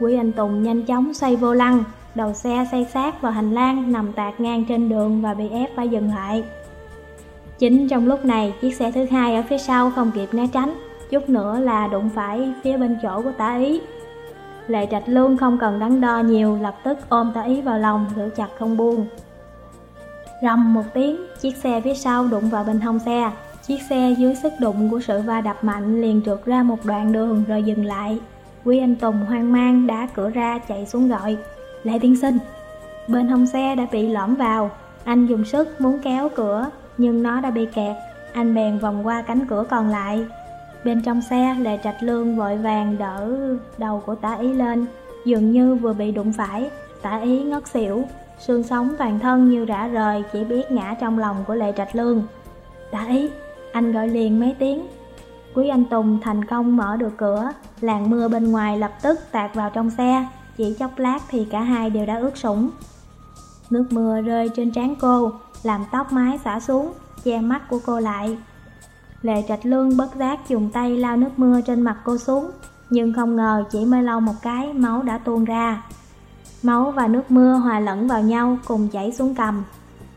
Quý anh Tùng nhanh chóng xoay vô lăng, đầu xe xây sát vào hành lang nằm tạt ngang trên đường và bị ép phải dừng lại. Chính trong lúc này, chiếc xe thứ hai ở phía sau không kịp né tránh, chút nữa là đụng phải phía bên chỗ của tả ý. Lệ trạch luôn không cần đắn đo nhiều, lập tức ôm tả ý vào lòng, giữ chặt không buông. Rầm một tiếng, chiếc xe phía sau đụng vào bên hông xe. Chiếc xe dưới sức đụng của sự va đập mạnh liền trượt ra một đoạn đường rồi dừng lại. Quý anh Tùng hoang mang đá cửa ra chạy xuống gọi. Lê tiên sinh. Bên hông xe đã bị lõm vào. Anh dùng sức muốn kéo cửa, Nhưng nó đã bị kẹt. Anh bèn vòng qua cánh cửa còn lại. Bên trong xe Lệ Trạch Lương vội vàng đỡ đầu của tả ý lên. Dường như vừa bị đụng phải, Tả ý ngất xỉu. Xương sống toàn thân như rã rời, Chỉ biết ngã trong lòng của Lệ Trạch Lương. Tả ý, Anh gọi liền mấy tiếng. Quý anh Tùng thành công mở được cửa. Làn mưa bên ngoài lập tức tạt vào trong xe chỉ chốc lát thì cả hai đều đã ướt sũng. Nước mưa rơi trên trán cô, làm tóc mái xả xuống, che mắt của cô lại. Lệ trạch lương bất giác dùng tay lau nước mưa trên mặt cô xuống, nhưng không ngờ chỉ mới lau một cái máu đã tuôn ra. Máu và nước mưa hòa lẫn vào nhau cùng chảy xuống cầm.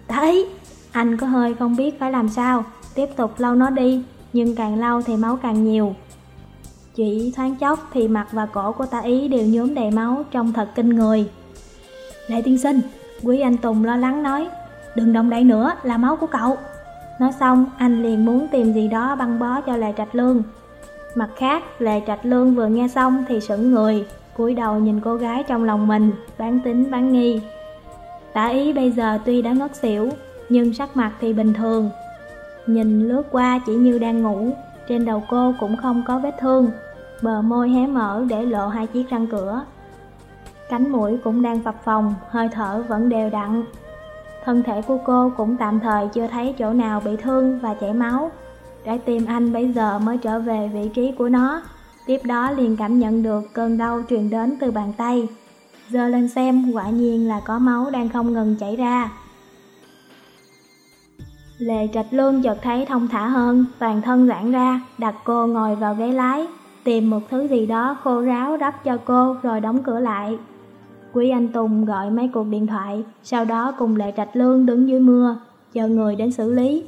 Đấy, anh có hơi không biết phải làm sao, tiếp tục lau nó đi, nhưng càng lau thì máu càng nhiều. Chỉ thoáng chốc thì mặt và cổ của ta ý đều nhuốm đầy máu trông thật kinh người. Lệ tiên sinh, quý anh Tùng lo lắng nói, đừng động đậy nữa, là máu của cậu. Nói xong, anh liền muốn tìm gì đó băng bó cho Lệ Trạch Lương. Mặt khác, Lệ Trạch Lương vừa nghe xong thì sững người, cúi đầu nhìn cô gái trong lòng mình, bán tính bán nghi. Tả ý bây giờ tuy đã ngất xỉu, nhưng sắc mặt thì bình thường. Nhìn lướt qua chỉ như đang ngủ, trên đầu cô cũng không có vết thương, bờ môi hé mở để lộ hai chiếc răng cửa. Cánh mũi cũng đang phập phồng, hơi thở vẫn đều đặn. Thân thể của cô cũng tạm thời chưa thấy chỗ nào bị thương và chảy máu. Trái tim anh bây giờ mới trở về vị trí của nó, tiếp đó liền cảm nhận được cơn đau truyền đến từ bàn tay. Giờ lên xem, quả nhiên là có máu đang không ngừng chảy ra. Lệ trạch lương chợt thấy thông thả hơn, toàn thân giãn ra, đặt cô ngồi vào ghế lái, tìm một thứ gì đó khô ráo đắp cho cô rồi đóng cửa lại. Quý Anh Tùng gọi mấy cuộc điện thoại, sau đó cùng Lệ Trạch Lương đứng dưới mưa, chờ người đến xử lý.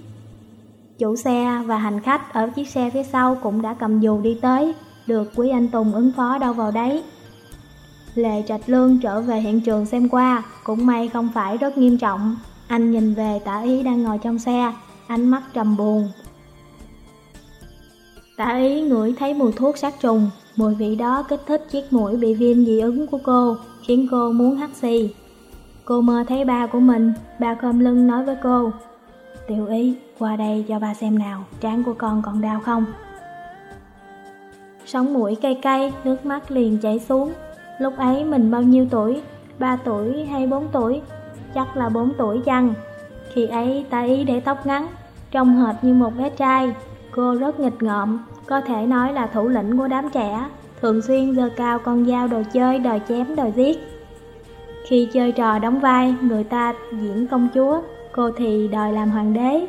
Chủ xe và hành khách ở chiếc xe phía sau cũng đã cầm dù đi tới, được Quý Anh Tùng ứng phó đâu vào đấy. Lệ Trạch Lương trở về hiện trường xem qua, cũng may không phải rất nghiêm trọng. Anh nhìn về tả ý đang ngồi trong xe, ánh mắt trầm buồn. Tả ý ngửi thấy mùi thuốc sát trùng, mùi vị đó kích thích chiếc mũi bị viêm dị ứng của cô, khiến cô muốn hắt xì. Cô mơ thấy ba của mình, ba khom lưng nói với cô, Tiểu ý, qua đây cho ba xem nào, trán của con còn đau không? Sống mũi cay cay, nước mắt liền chảy xuống. Lúc ấy mình bao nhiêu tuổi? 3 tuổi hay 4 tuổi? Chắc là 4 tuổi chăng? Khi ấy ta ý để tóc ngắn, trông hệt như một bé trai. Cô rất nghịch ngợm, có thể nói là thủ lĩnh của đám trẻ, thường xuyên giơ cao con dao đồ chơi đòi chém đòi giết. Khi chơi trò đóng vai, người ta diễn công chúa, cô thì đòi làm hoàng đế.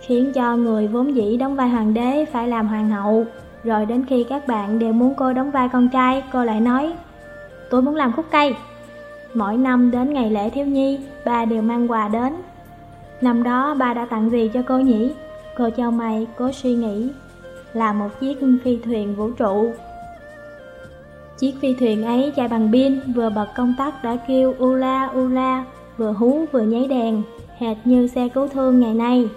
Khiến cho người vốn dĩ đóng vai hoàng đế phải làm hoàng hậu, rồi đến khi các bạn đều muốn cô đóng vai con trai, cô lại nói Tôi muốn làm khúc cây Mỗi năm đến ngày lễ thiếu nhi, ba đều mang quà đến Năm đó ba đã tặng gì cho cô nhỉ? Cô cho mày cố suy nghĩ Là một chiếc phi thuyền vũ trụ Chiếc phi thuyền ấy chạy bằng pin, vừa bật công tắc đã kêu ula ula, vừa hú vừa nháy đèn, hệt như xe cứu thương ngày nay.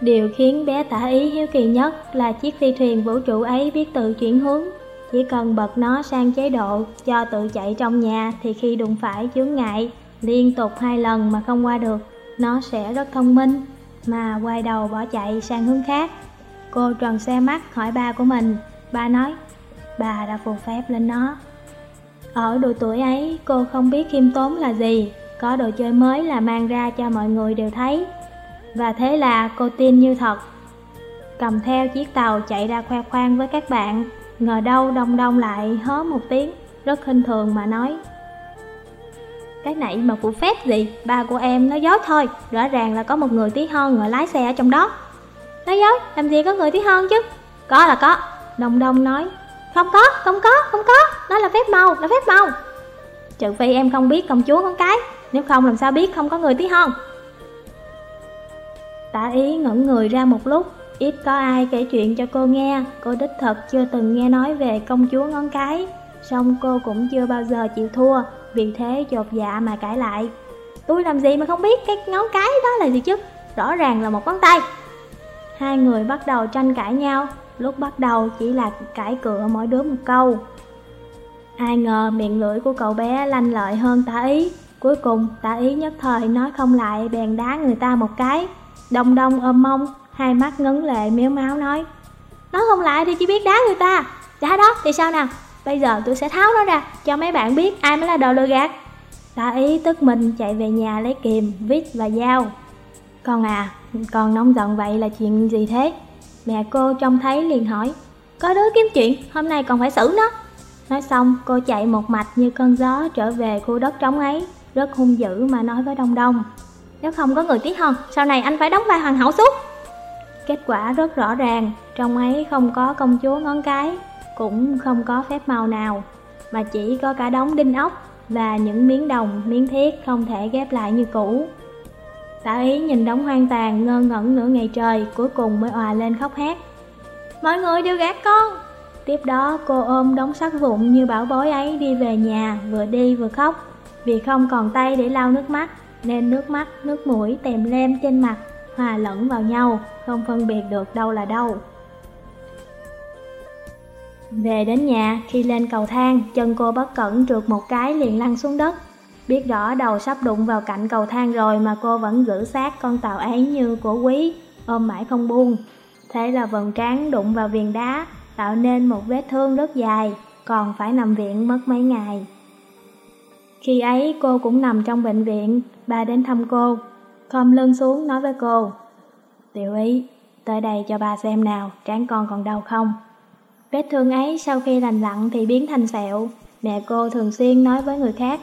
Điều khiến bé tả ý hiếu kỳ nhất là chiếc phi thuyền vũ trụ ấy biết tự chuyển hướng. Chỉ cần bật nó sang chế độ cho tự chạy trong nhà thì khi đụng phải chướng ngại liên tục hai lần mà không qua được, nó sẽ rất thông minh mà quay đầu bỏ chạy sang hướng khác. Cô tròn xe mắt hỏi ba của mình, ba nói, bà đã phù phép lên nó. Ở độ tuổi ấy, cô không biết khiêm tốn là gì, có đồ chơi mới là mang ra cho mọi người đều thấy. Và thế là cô tin như thật Cầm theo chiếc tàu chạy ra khoe khoang với các bạn Ngờ đâu đông đông lại hớ một tiếng Rất khinh thường mà nói. Cái này mà phụ phép gì Ba của em nói dối thôi Rõ ràng là có một người tí hon ngồi lái xe ở trong đó. Nói dối, làm gì có người tí hon chứ? Có là có Đông đông nói. Không có, không có, không có Đó là phép màu, là phép màu. Trừ phi em không biết công chúa con cái Nếu không làm sao biết không có người tí hon Tả ý ngẩn người ra một lúc, ít có ai kể chuyện cho cô nghe, cô đích thật chưa từng nghe nói về công chúa ngón cái. Xong cô cũng chưa bao giờ chịu thua, vì thế chột dạ mà cãi lại. Tôi làm gì mà không biết cái ngón cái đó là gì chứ, rõ ràng là một ngón tay. Hai người bắt đầu tranh cãi nhau, lúc bắt đầu chỉ là cãi cửa mỗi đứa một câu. Ai ngờ miệng lưỡi của cậu bé lanh lợi hơn tả ý, cuối cùng tả ý nhất thời nói không lại bèn đá người ta một cái. Đông đông ôm mông, hai mắt ngấn lệ miếu máu nói nó không lại thì chỉ biết đá người ta. Đá đó thì sao nào? Bây giờ tôi sẽ tháo nó ra cho mấy bạn biết ai mới là đồ lừa gạt. Ta ý tức mình chạy về nhà lấy kìm, vít và dao. Con à, con nóng giận vậy là chuyện gì thế? Mẹ cô trông thấy liền hỏi Có đứa kiếm chuyện, hôm nay còn phải xử nó. Nói xong cô chạy một mạch như cơn gió trở về khu đất trống ấy Rất hung dữ mà nói với Đông Đông nếu không có người tiếc hơn, sau này anh phải đóng vai hoàng hậu suốt. Kết quả rất rõ ràng, trong ấy không có công chúa ngón cái Cũng không có phép màu nào Mà chỉ có cả đống đinh ốc Và những miếng đồng, miếng thiết không thể ghép lại như cũ. Tả ý nhìn đống hoang tàn ngơ ngẩn nửa ngày trời Cuối cùng mới òa lên khóc hát Mọi người đều gạt con! Tiếp đó cô ôm đống sắt vụn như bảo bối ấy đi về nhà, vừa đi vừa khóc. Vì không còn tay để lau nước mắt, nên nước mắt, nước mũi tèm lem trên mặt, hòa lẫn vào nhau, không phân biệt được đâu là đâu. Về đến nhà, khi lên cầu thang, chân cô bất cẩn trượt một cái liền lăn xuống đất. Biết rõ đầu sắp đụng vào cạnh cầu thang rồi mà cô vẫn giữ sát con tàu ấy như của quý, ôm mãi không buông. Thế là vần trán đụng vào viền đá, tạo nên một vết thương rất dài, còn phải nằm viện mất mấy ngày. Khi ấy cô cũng nằm trong bệnh viện, bà đến thăm cô, khom lưng xuống nói với cô. Tiểu ý, tới đây cho bà xem nào, trán con còn đau không? Vết thương ấy sau khi lành lặn thì biến thành sẹo, mẹ cô thường xuyên nói với người khác.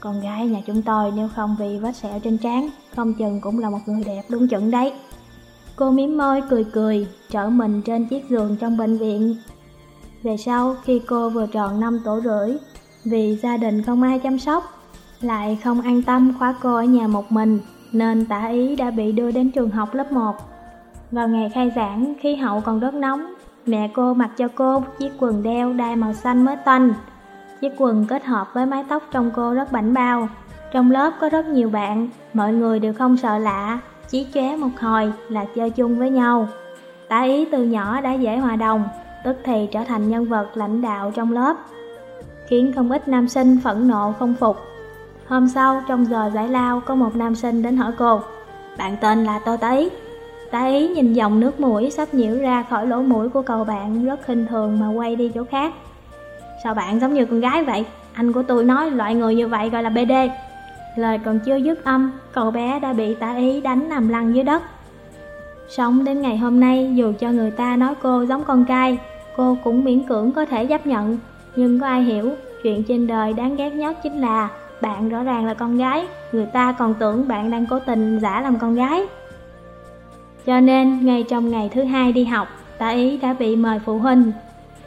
Con gái nhà chúng tôi nếu không vì vết sẹo trên trán, không chừng cũng là một người đẹp đúng chuẩn đấy. Cô miếm môi cười cười, trở mình trên chiếc giường trong bệnh viện. Về sau, khi cô vừa tròn 5 tuổi rưỡi, vì gia đình không ai chăm sóc, lại không an tâm khóa cô ở nhà một mình, nên tả ý đã bị đưa đến trường học lớp 1. Vào ngày khai giảng, khí hậu còn rất nóng, mẹ cô mặc cho cô chiếc quần đeo đai màu xanh mới tanh. Chiếc quần kết hợp với mái tóc trong cô rất bảnh bao. Trong lớp có rất nhiều bạn, mọi người đều không sợ lạ, chí chóe một hồi là chơi chung với nhau. Tả ý từ nhỏ đã dễ hòa đồng, tức thì trở thành nhân vật lãnh đạo trong lớp, khiến không ít nam sinh phẫn nộ không phục. Hôm sau, trong giờ giải lao, có một nam sinh đến hỏi cô, bạn tên là Tô Tý. Tá ý nhìn dòng nước mũi sắp nhiễu ra khỏi lỗ mũi của cậu bạn rất khinh thường mà quay đi chỗ khác. Sao bạn giống như con gái vậy? Anh của tôi nói loại người như vậy gọi là BD. Lời còn chưa dứt âm, cậu bé đã bị tá ý đánh nằm lăn dưới đất. Sống đến ngày hôm nay, dù cho người ta nói cô giống con trai, cô cũng miễn cưỡng có thể chấp nhận. Nhưng có ai hiểu, chuyện trên đời đáng ghét nhất chính là bạn rõ ràng là con gái, người ta còn tưởng bạn đang cố tình giả làm con gái. Cho nên, ngay trong ngày thứ hai đi học, Tạ ý đã bị mời phụ huynh.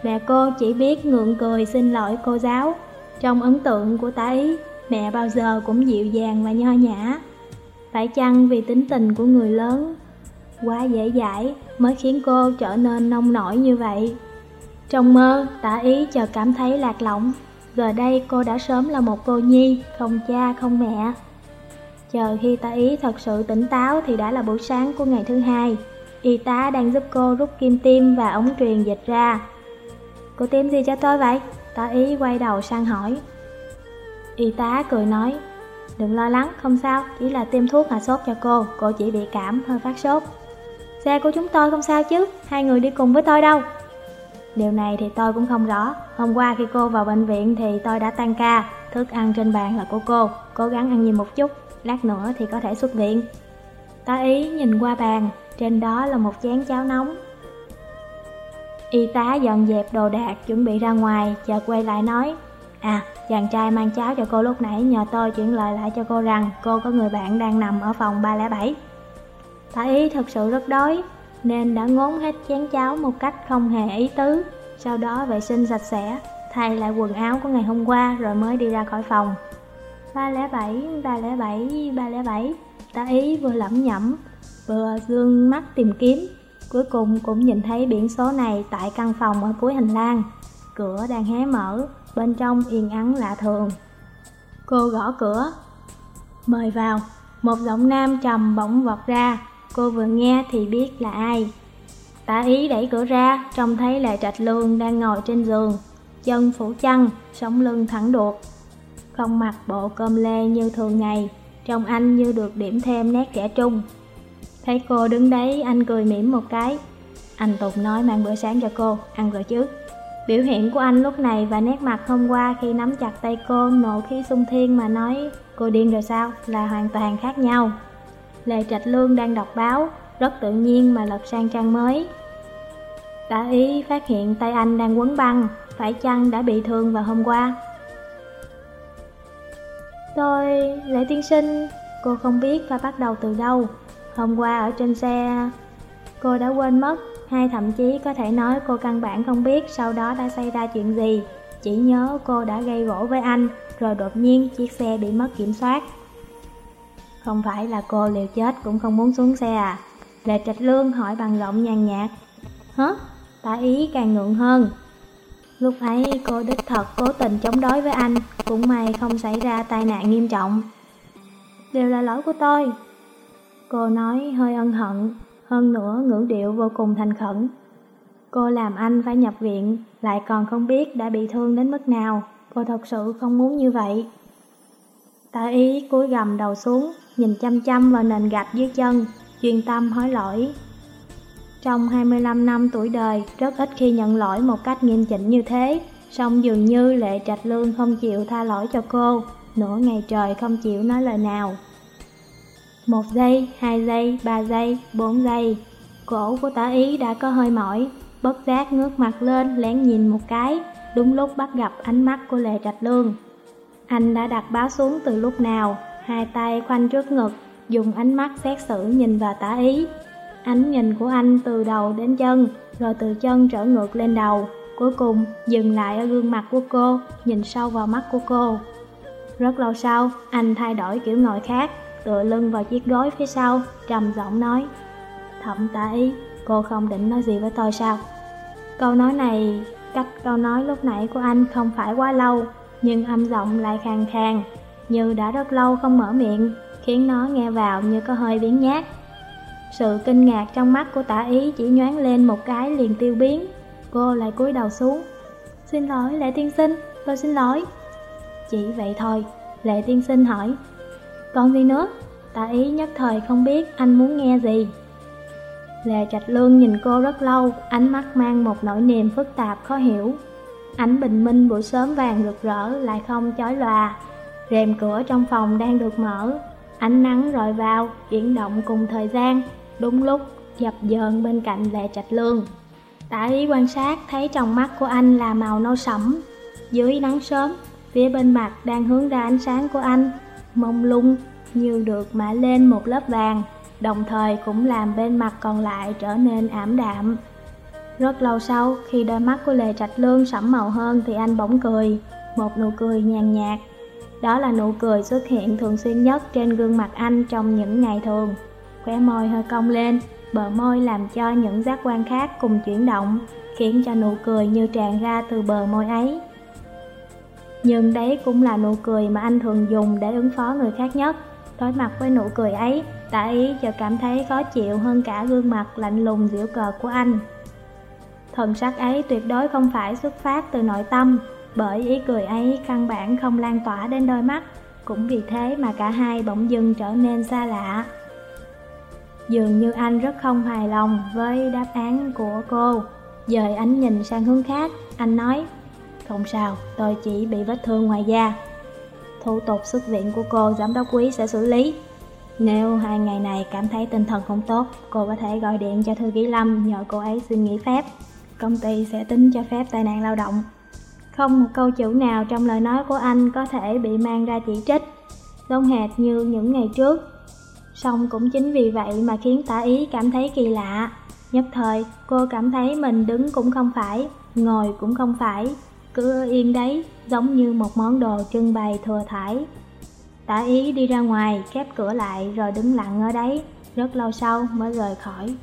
Mẹ cô chỉ biết ngượng cười xin lỗi cô giáo. Trong ấn tượng của Tạ ý, mẹ bao giờ cũng dịu dàng và nho nhã. Phải chăng vì tính tình của người lớn quá dễ dãi mới khiến cô trở nên nông nổi như vậy? Trong mơ, Tạ ý chờ cảm thấy lạc lõng. Giờ đây cô đã sớm là một cô nhi, không cha không mẹ. Chờ khi tả ý thật sự tỉnh táo thì đã là buổi sáng của ngày thứ hai. Y tá đang giúp cô rút kim tiêm và ống truyền dịch ra. Cô tiêm gì cho tôi vậy? Tả ý quay đầu sang hỏi. Y tá cười nói, đừng lo lắng, không sao, chỉ là tiêm thuốc hạ sốt cho cô, cô chỉ bị cảm, hơi phát sốt. Xe của chúng tôi không sao chứ, hai người đi cùng với tôi đâu. Điều này thì tôi cũng không rõ, hôm qua khi cô vào bệnh viện thì tôi đã tan ca, thức ăn trên bàn là của cô, cố gắng ăn nhiều một chút, lát nữa thì có thể xuất viện. Tá ý nhìn qua bàn, trên đó là một chén cháo nóng. Y tá dọn dẹp đồ đạc chuẩn bị ra ngoài, chợt quay lại nói À, chàng trai mang cháo cho cô lúc nãy nhờ tôi chuyển lời lại cho cô rằng cô có người bạn đang nằm ở phòng 307. Tá ý thật sự rất đói, nên đã ngốn hết chén cháo một cách không hề ý tứ. Sau đó vệ sinh sạch sẽ, thay lại quần áo của ngày hôm qua rồi mới đi ra khỏi phòng. 307, 307, 307 Tá ý vừa lẩm nhẩm Vừa dương mắt tìm kiếm Cuối cùng cũng nhìn thấy biển số này tại căn phòng ở cuối hành lang Cửa đang hé mở, bên trong yên ắng lạ thường Cô gõ cửa Mời vào Một giọng nam trầm bỗng vọt ra Cô vừa nghe thì biết là ai Tả ý đẩy cửa ra Trông thấy là Trạch Lương đang ngồi trên giường Chân phủ chăn, sống lưng thẳng đuột không mặc bộ cơm lê như thường ngày, trông anh như được điểm thêm nét trẻ trung. Thấy cô đứng đấy, anh cười mỉm một cái. Anh tùng nói mang bữa sáng cho cô, ăn rồi chứ. Biểu hiện của anh lúc này và nét mặt hôm qua khi nắm chặt tay cô nộ khí sung thiên mà nói cô điên rồi sao là hoàn toàn khác nhau. Lê Trạch Lương đang đọc báo, rất tự nhiên mà lật sang trang mới. Tả ý phát hiện tay anh đang quấn băng, phải chăng đã bị thương vào hôm qua? Tôi, Lệ Tiên Sinh, cô không biết phải bắt đầu từ đâu. Hôm qua ở trên xe, cô đã quên mất, hay thậm chí có thể nói cô căn bản không biết sau đó đã xảy ra chuyện gì. Chỉ nhớ cô đã gây gỗ với anh, rồi đột nhiên chiếc xe bị mất kiểm soát. Không phải là cô liều chết cũng không muốn xuống xe à? Lệ Trạch Lương hỏi bằng giọng nhàn nhạt. Hả? Tả ý càng ngượng hơn, Lúc ấy cô đích thật cố tình chống đối với anh, cũng may không xảy ra tai nạn nghiêm trọng. Đều là lỗi của tôi. Cô nói hơi ân hận, hơn nữa ngữ điệu vô cùng thành khẩn. Cô làm anh phải nhập viện, lại còn không biết đã bị thương đến mức nào, cô thật sự không muốn như vậy. Tạ ý cúi gầm đầu xuống, nhìn chăm chăm vào nền gạch dưới chân, chuyên tâm hối lỗi. Trong 25 năm tuổi đời, rất ít khi nhận lỗi một cách nghiêm chỉnh như thế, song dường như Lệ Trạch Lương không chịu tha lỗi cho cô, nửa ngày trời không chịu nói lời nào. Một giây, hai giây, ba giây, bốn giây, cổ của tả ý đã có hơi mỏi, bất giác ngước mặt lên lén nhìn một cái, đúng lúc bắt gặp ánh mắt của Lệ Trạch Lương. Anh đã đặt báo xuống từ lúc nào, hai tay khoanh trước ngực, dùng ánh mắt xét xử nhìn vào tả ý. Ánh nhìn của anh từ đầu đến chân, rồi từ chân trở ngược lên đầu, cuối cùng dừng lại ở gương mặt của cô, nhìn sâu vào mắt của cô. Rất lâu sau, anh thay đổi kiểu ngồi khác, tựa lưng vào chiếc gối phía sau, trầm giọng nói Thẩm tả ý, cô không định nói gì với tôi sao? Câu nói này, cách câu nói lúc nãy của anh không phải quá lâu, nhưng âm giọng lại khàn khàn, như đã rất lâu không mở miệng, khiến nó nghe vào như có hơi biến nhát. Sự kinh ngạc trong mắt của tả ý chỉ nhoáng lên một cái liền tiêu biến, cô lại cúi đầu xuống. Xin lỗi, Lệ Tiên Sinh, tôi xin lỗi. Chỉ vậy thôi, Lệ Tiên Sinh hỏi. Còn gì nữa? Tả ý nhất thời không biết anh muốn nghe gì. Lệ Trạch Lương nhìn cô rất lâu, ánh mắt mang một nỗi niềm phức tạp khó hiểu. Ánh bình minh buổi sớm vàng rực rỡ lại không chói lòa. Rèm cửa trong phòng đang được mở, ánh nắng rọi vào, chuyển động cùng thời gian, đúng lúc dập dờn bên cạnh Lệ Trạch Lương. Tả ý quan sát thấy trong mắt của anh là màu nâu sẫm, dưới nắng sớm, phía bên mặt đang hướng ra ánh sáng của anh, mông lung như được mã lên một lớp vàng đồng thời cũng làm bên mặt còn lại trở nên ảm đạm. Rất lâu sau, khi đôi mắt của Lê Trạch Lương sẫm màu hơn thì anh bỗng cười, một nụ cười nhàn nhạt. Đó là nụ cười xuất hiện thường xuyên nhất trên gương mặt anh trong những ngày thường. Khóe môi hơi cong lên, bờ môi làm cho những giác quan khác cùng chuyển động, khiến cho nụ cười như tràn ra từ bờ môi ấy. Nhưng đấy cũng là nụ cười mà anh thường dùng để ứng phó người khác nhất. Đối mặt với nụ cười ấy, Tả ý cho cảm thấy khó chịu hơn cả gương mặt lạnh lùng giễu cợt của anh. Thần sắc ấy tuyệt đối không phải xuất phát từ nội tâm, bởi ý cười ấy căn bản không lan tỏa đến đôi mắt, cũng vì thế mà cả hai bỗng dưng trở nên xa lạ. Dường như anh rất không hài lòng với đáp án của cô, dời ánh nhìn sang hướng khác, anh nói Không sao, tôi chỉ bị vết thương ngoài da. Thủ tục xuất viện của cô giám đốc quý sẽ xử lý, nếu hai ngày này cảm thấy tinh thần không tốt, cô có thể gọi điện cho thư ký Lâm nhờ cô ấy xin nghỉ phép. Công ty sẽ tính cho phép tai nạn lao động. Không một câu chữ nào trong lời nói của anh có thể bị mang ra chỉ trích, giống hệt như những ngày trước. Song cũng chính vì vậy mà khiến tả ý cảm thấy kỳ lạ. Nhất thời, cô cảm thấy mình đứng cũng không phải, ngồi cũng không phải, cứ yên đấy, giống như một món đồ trưng bày thừa thải. Tả ý đi ra ngoài, khép cửa lại rồi đứng lặng ở đấy, rất lâu sau mới rời khỏi.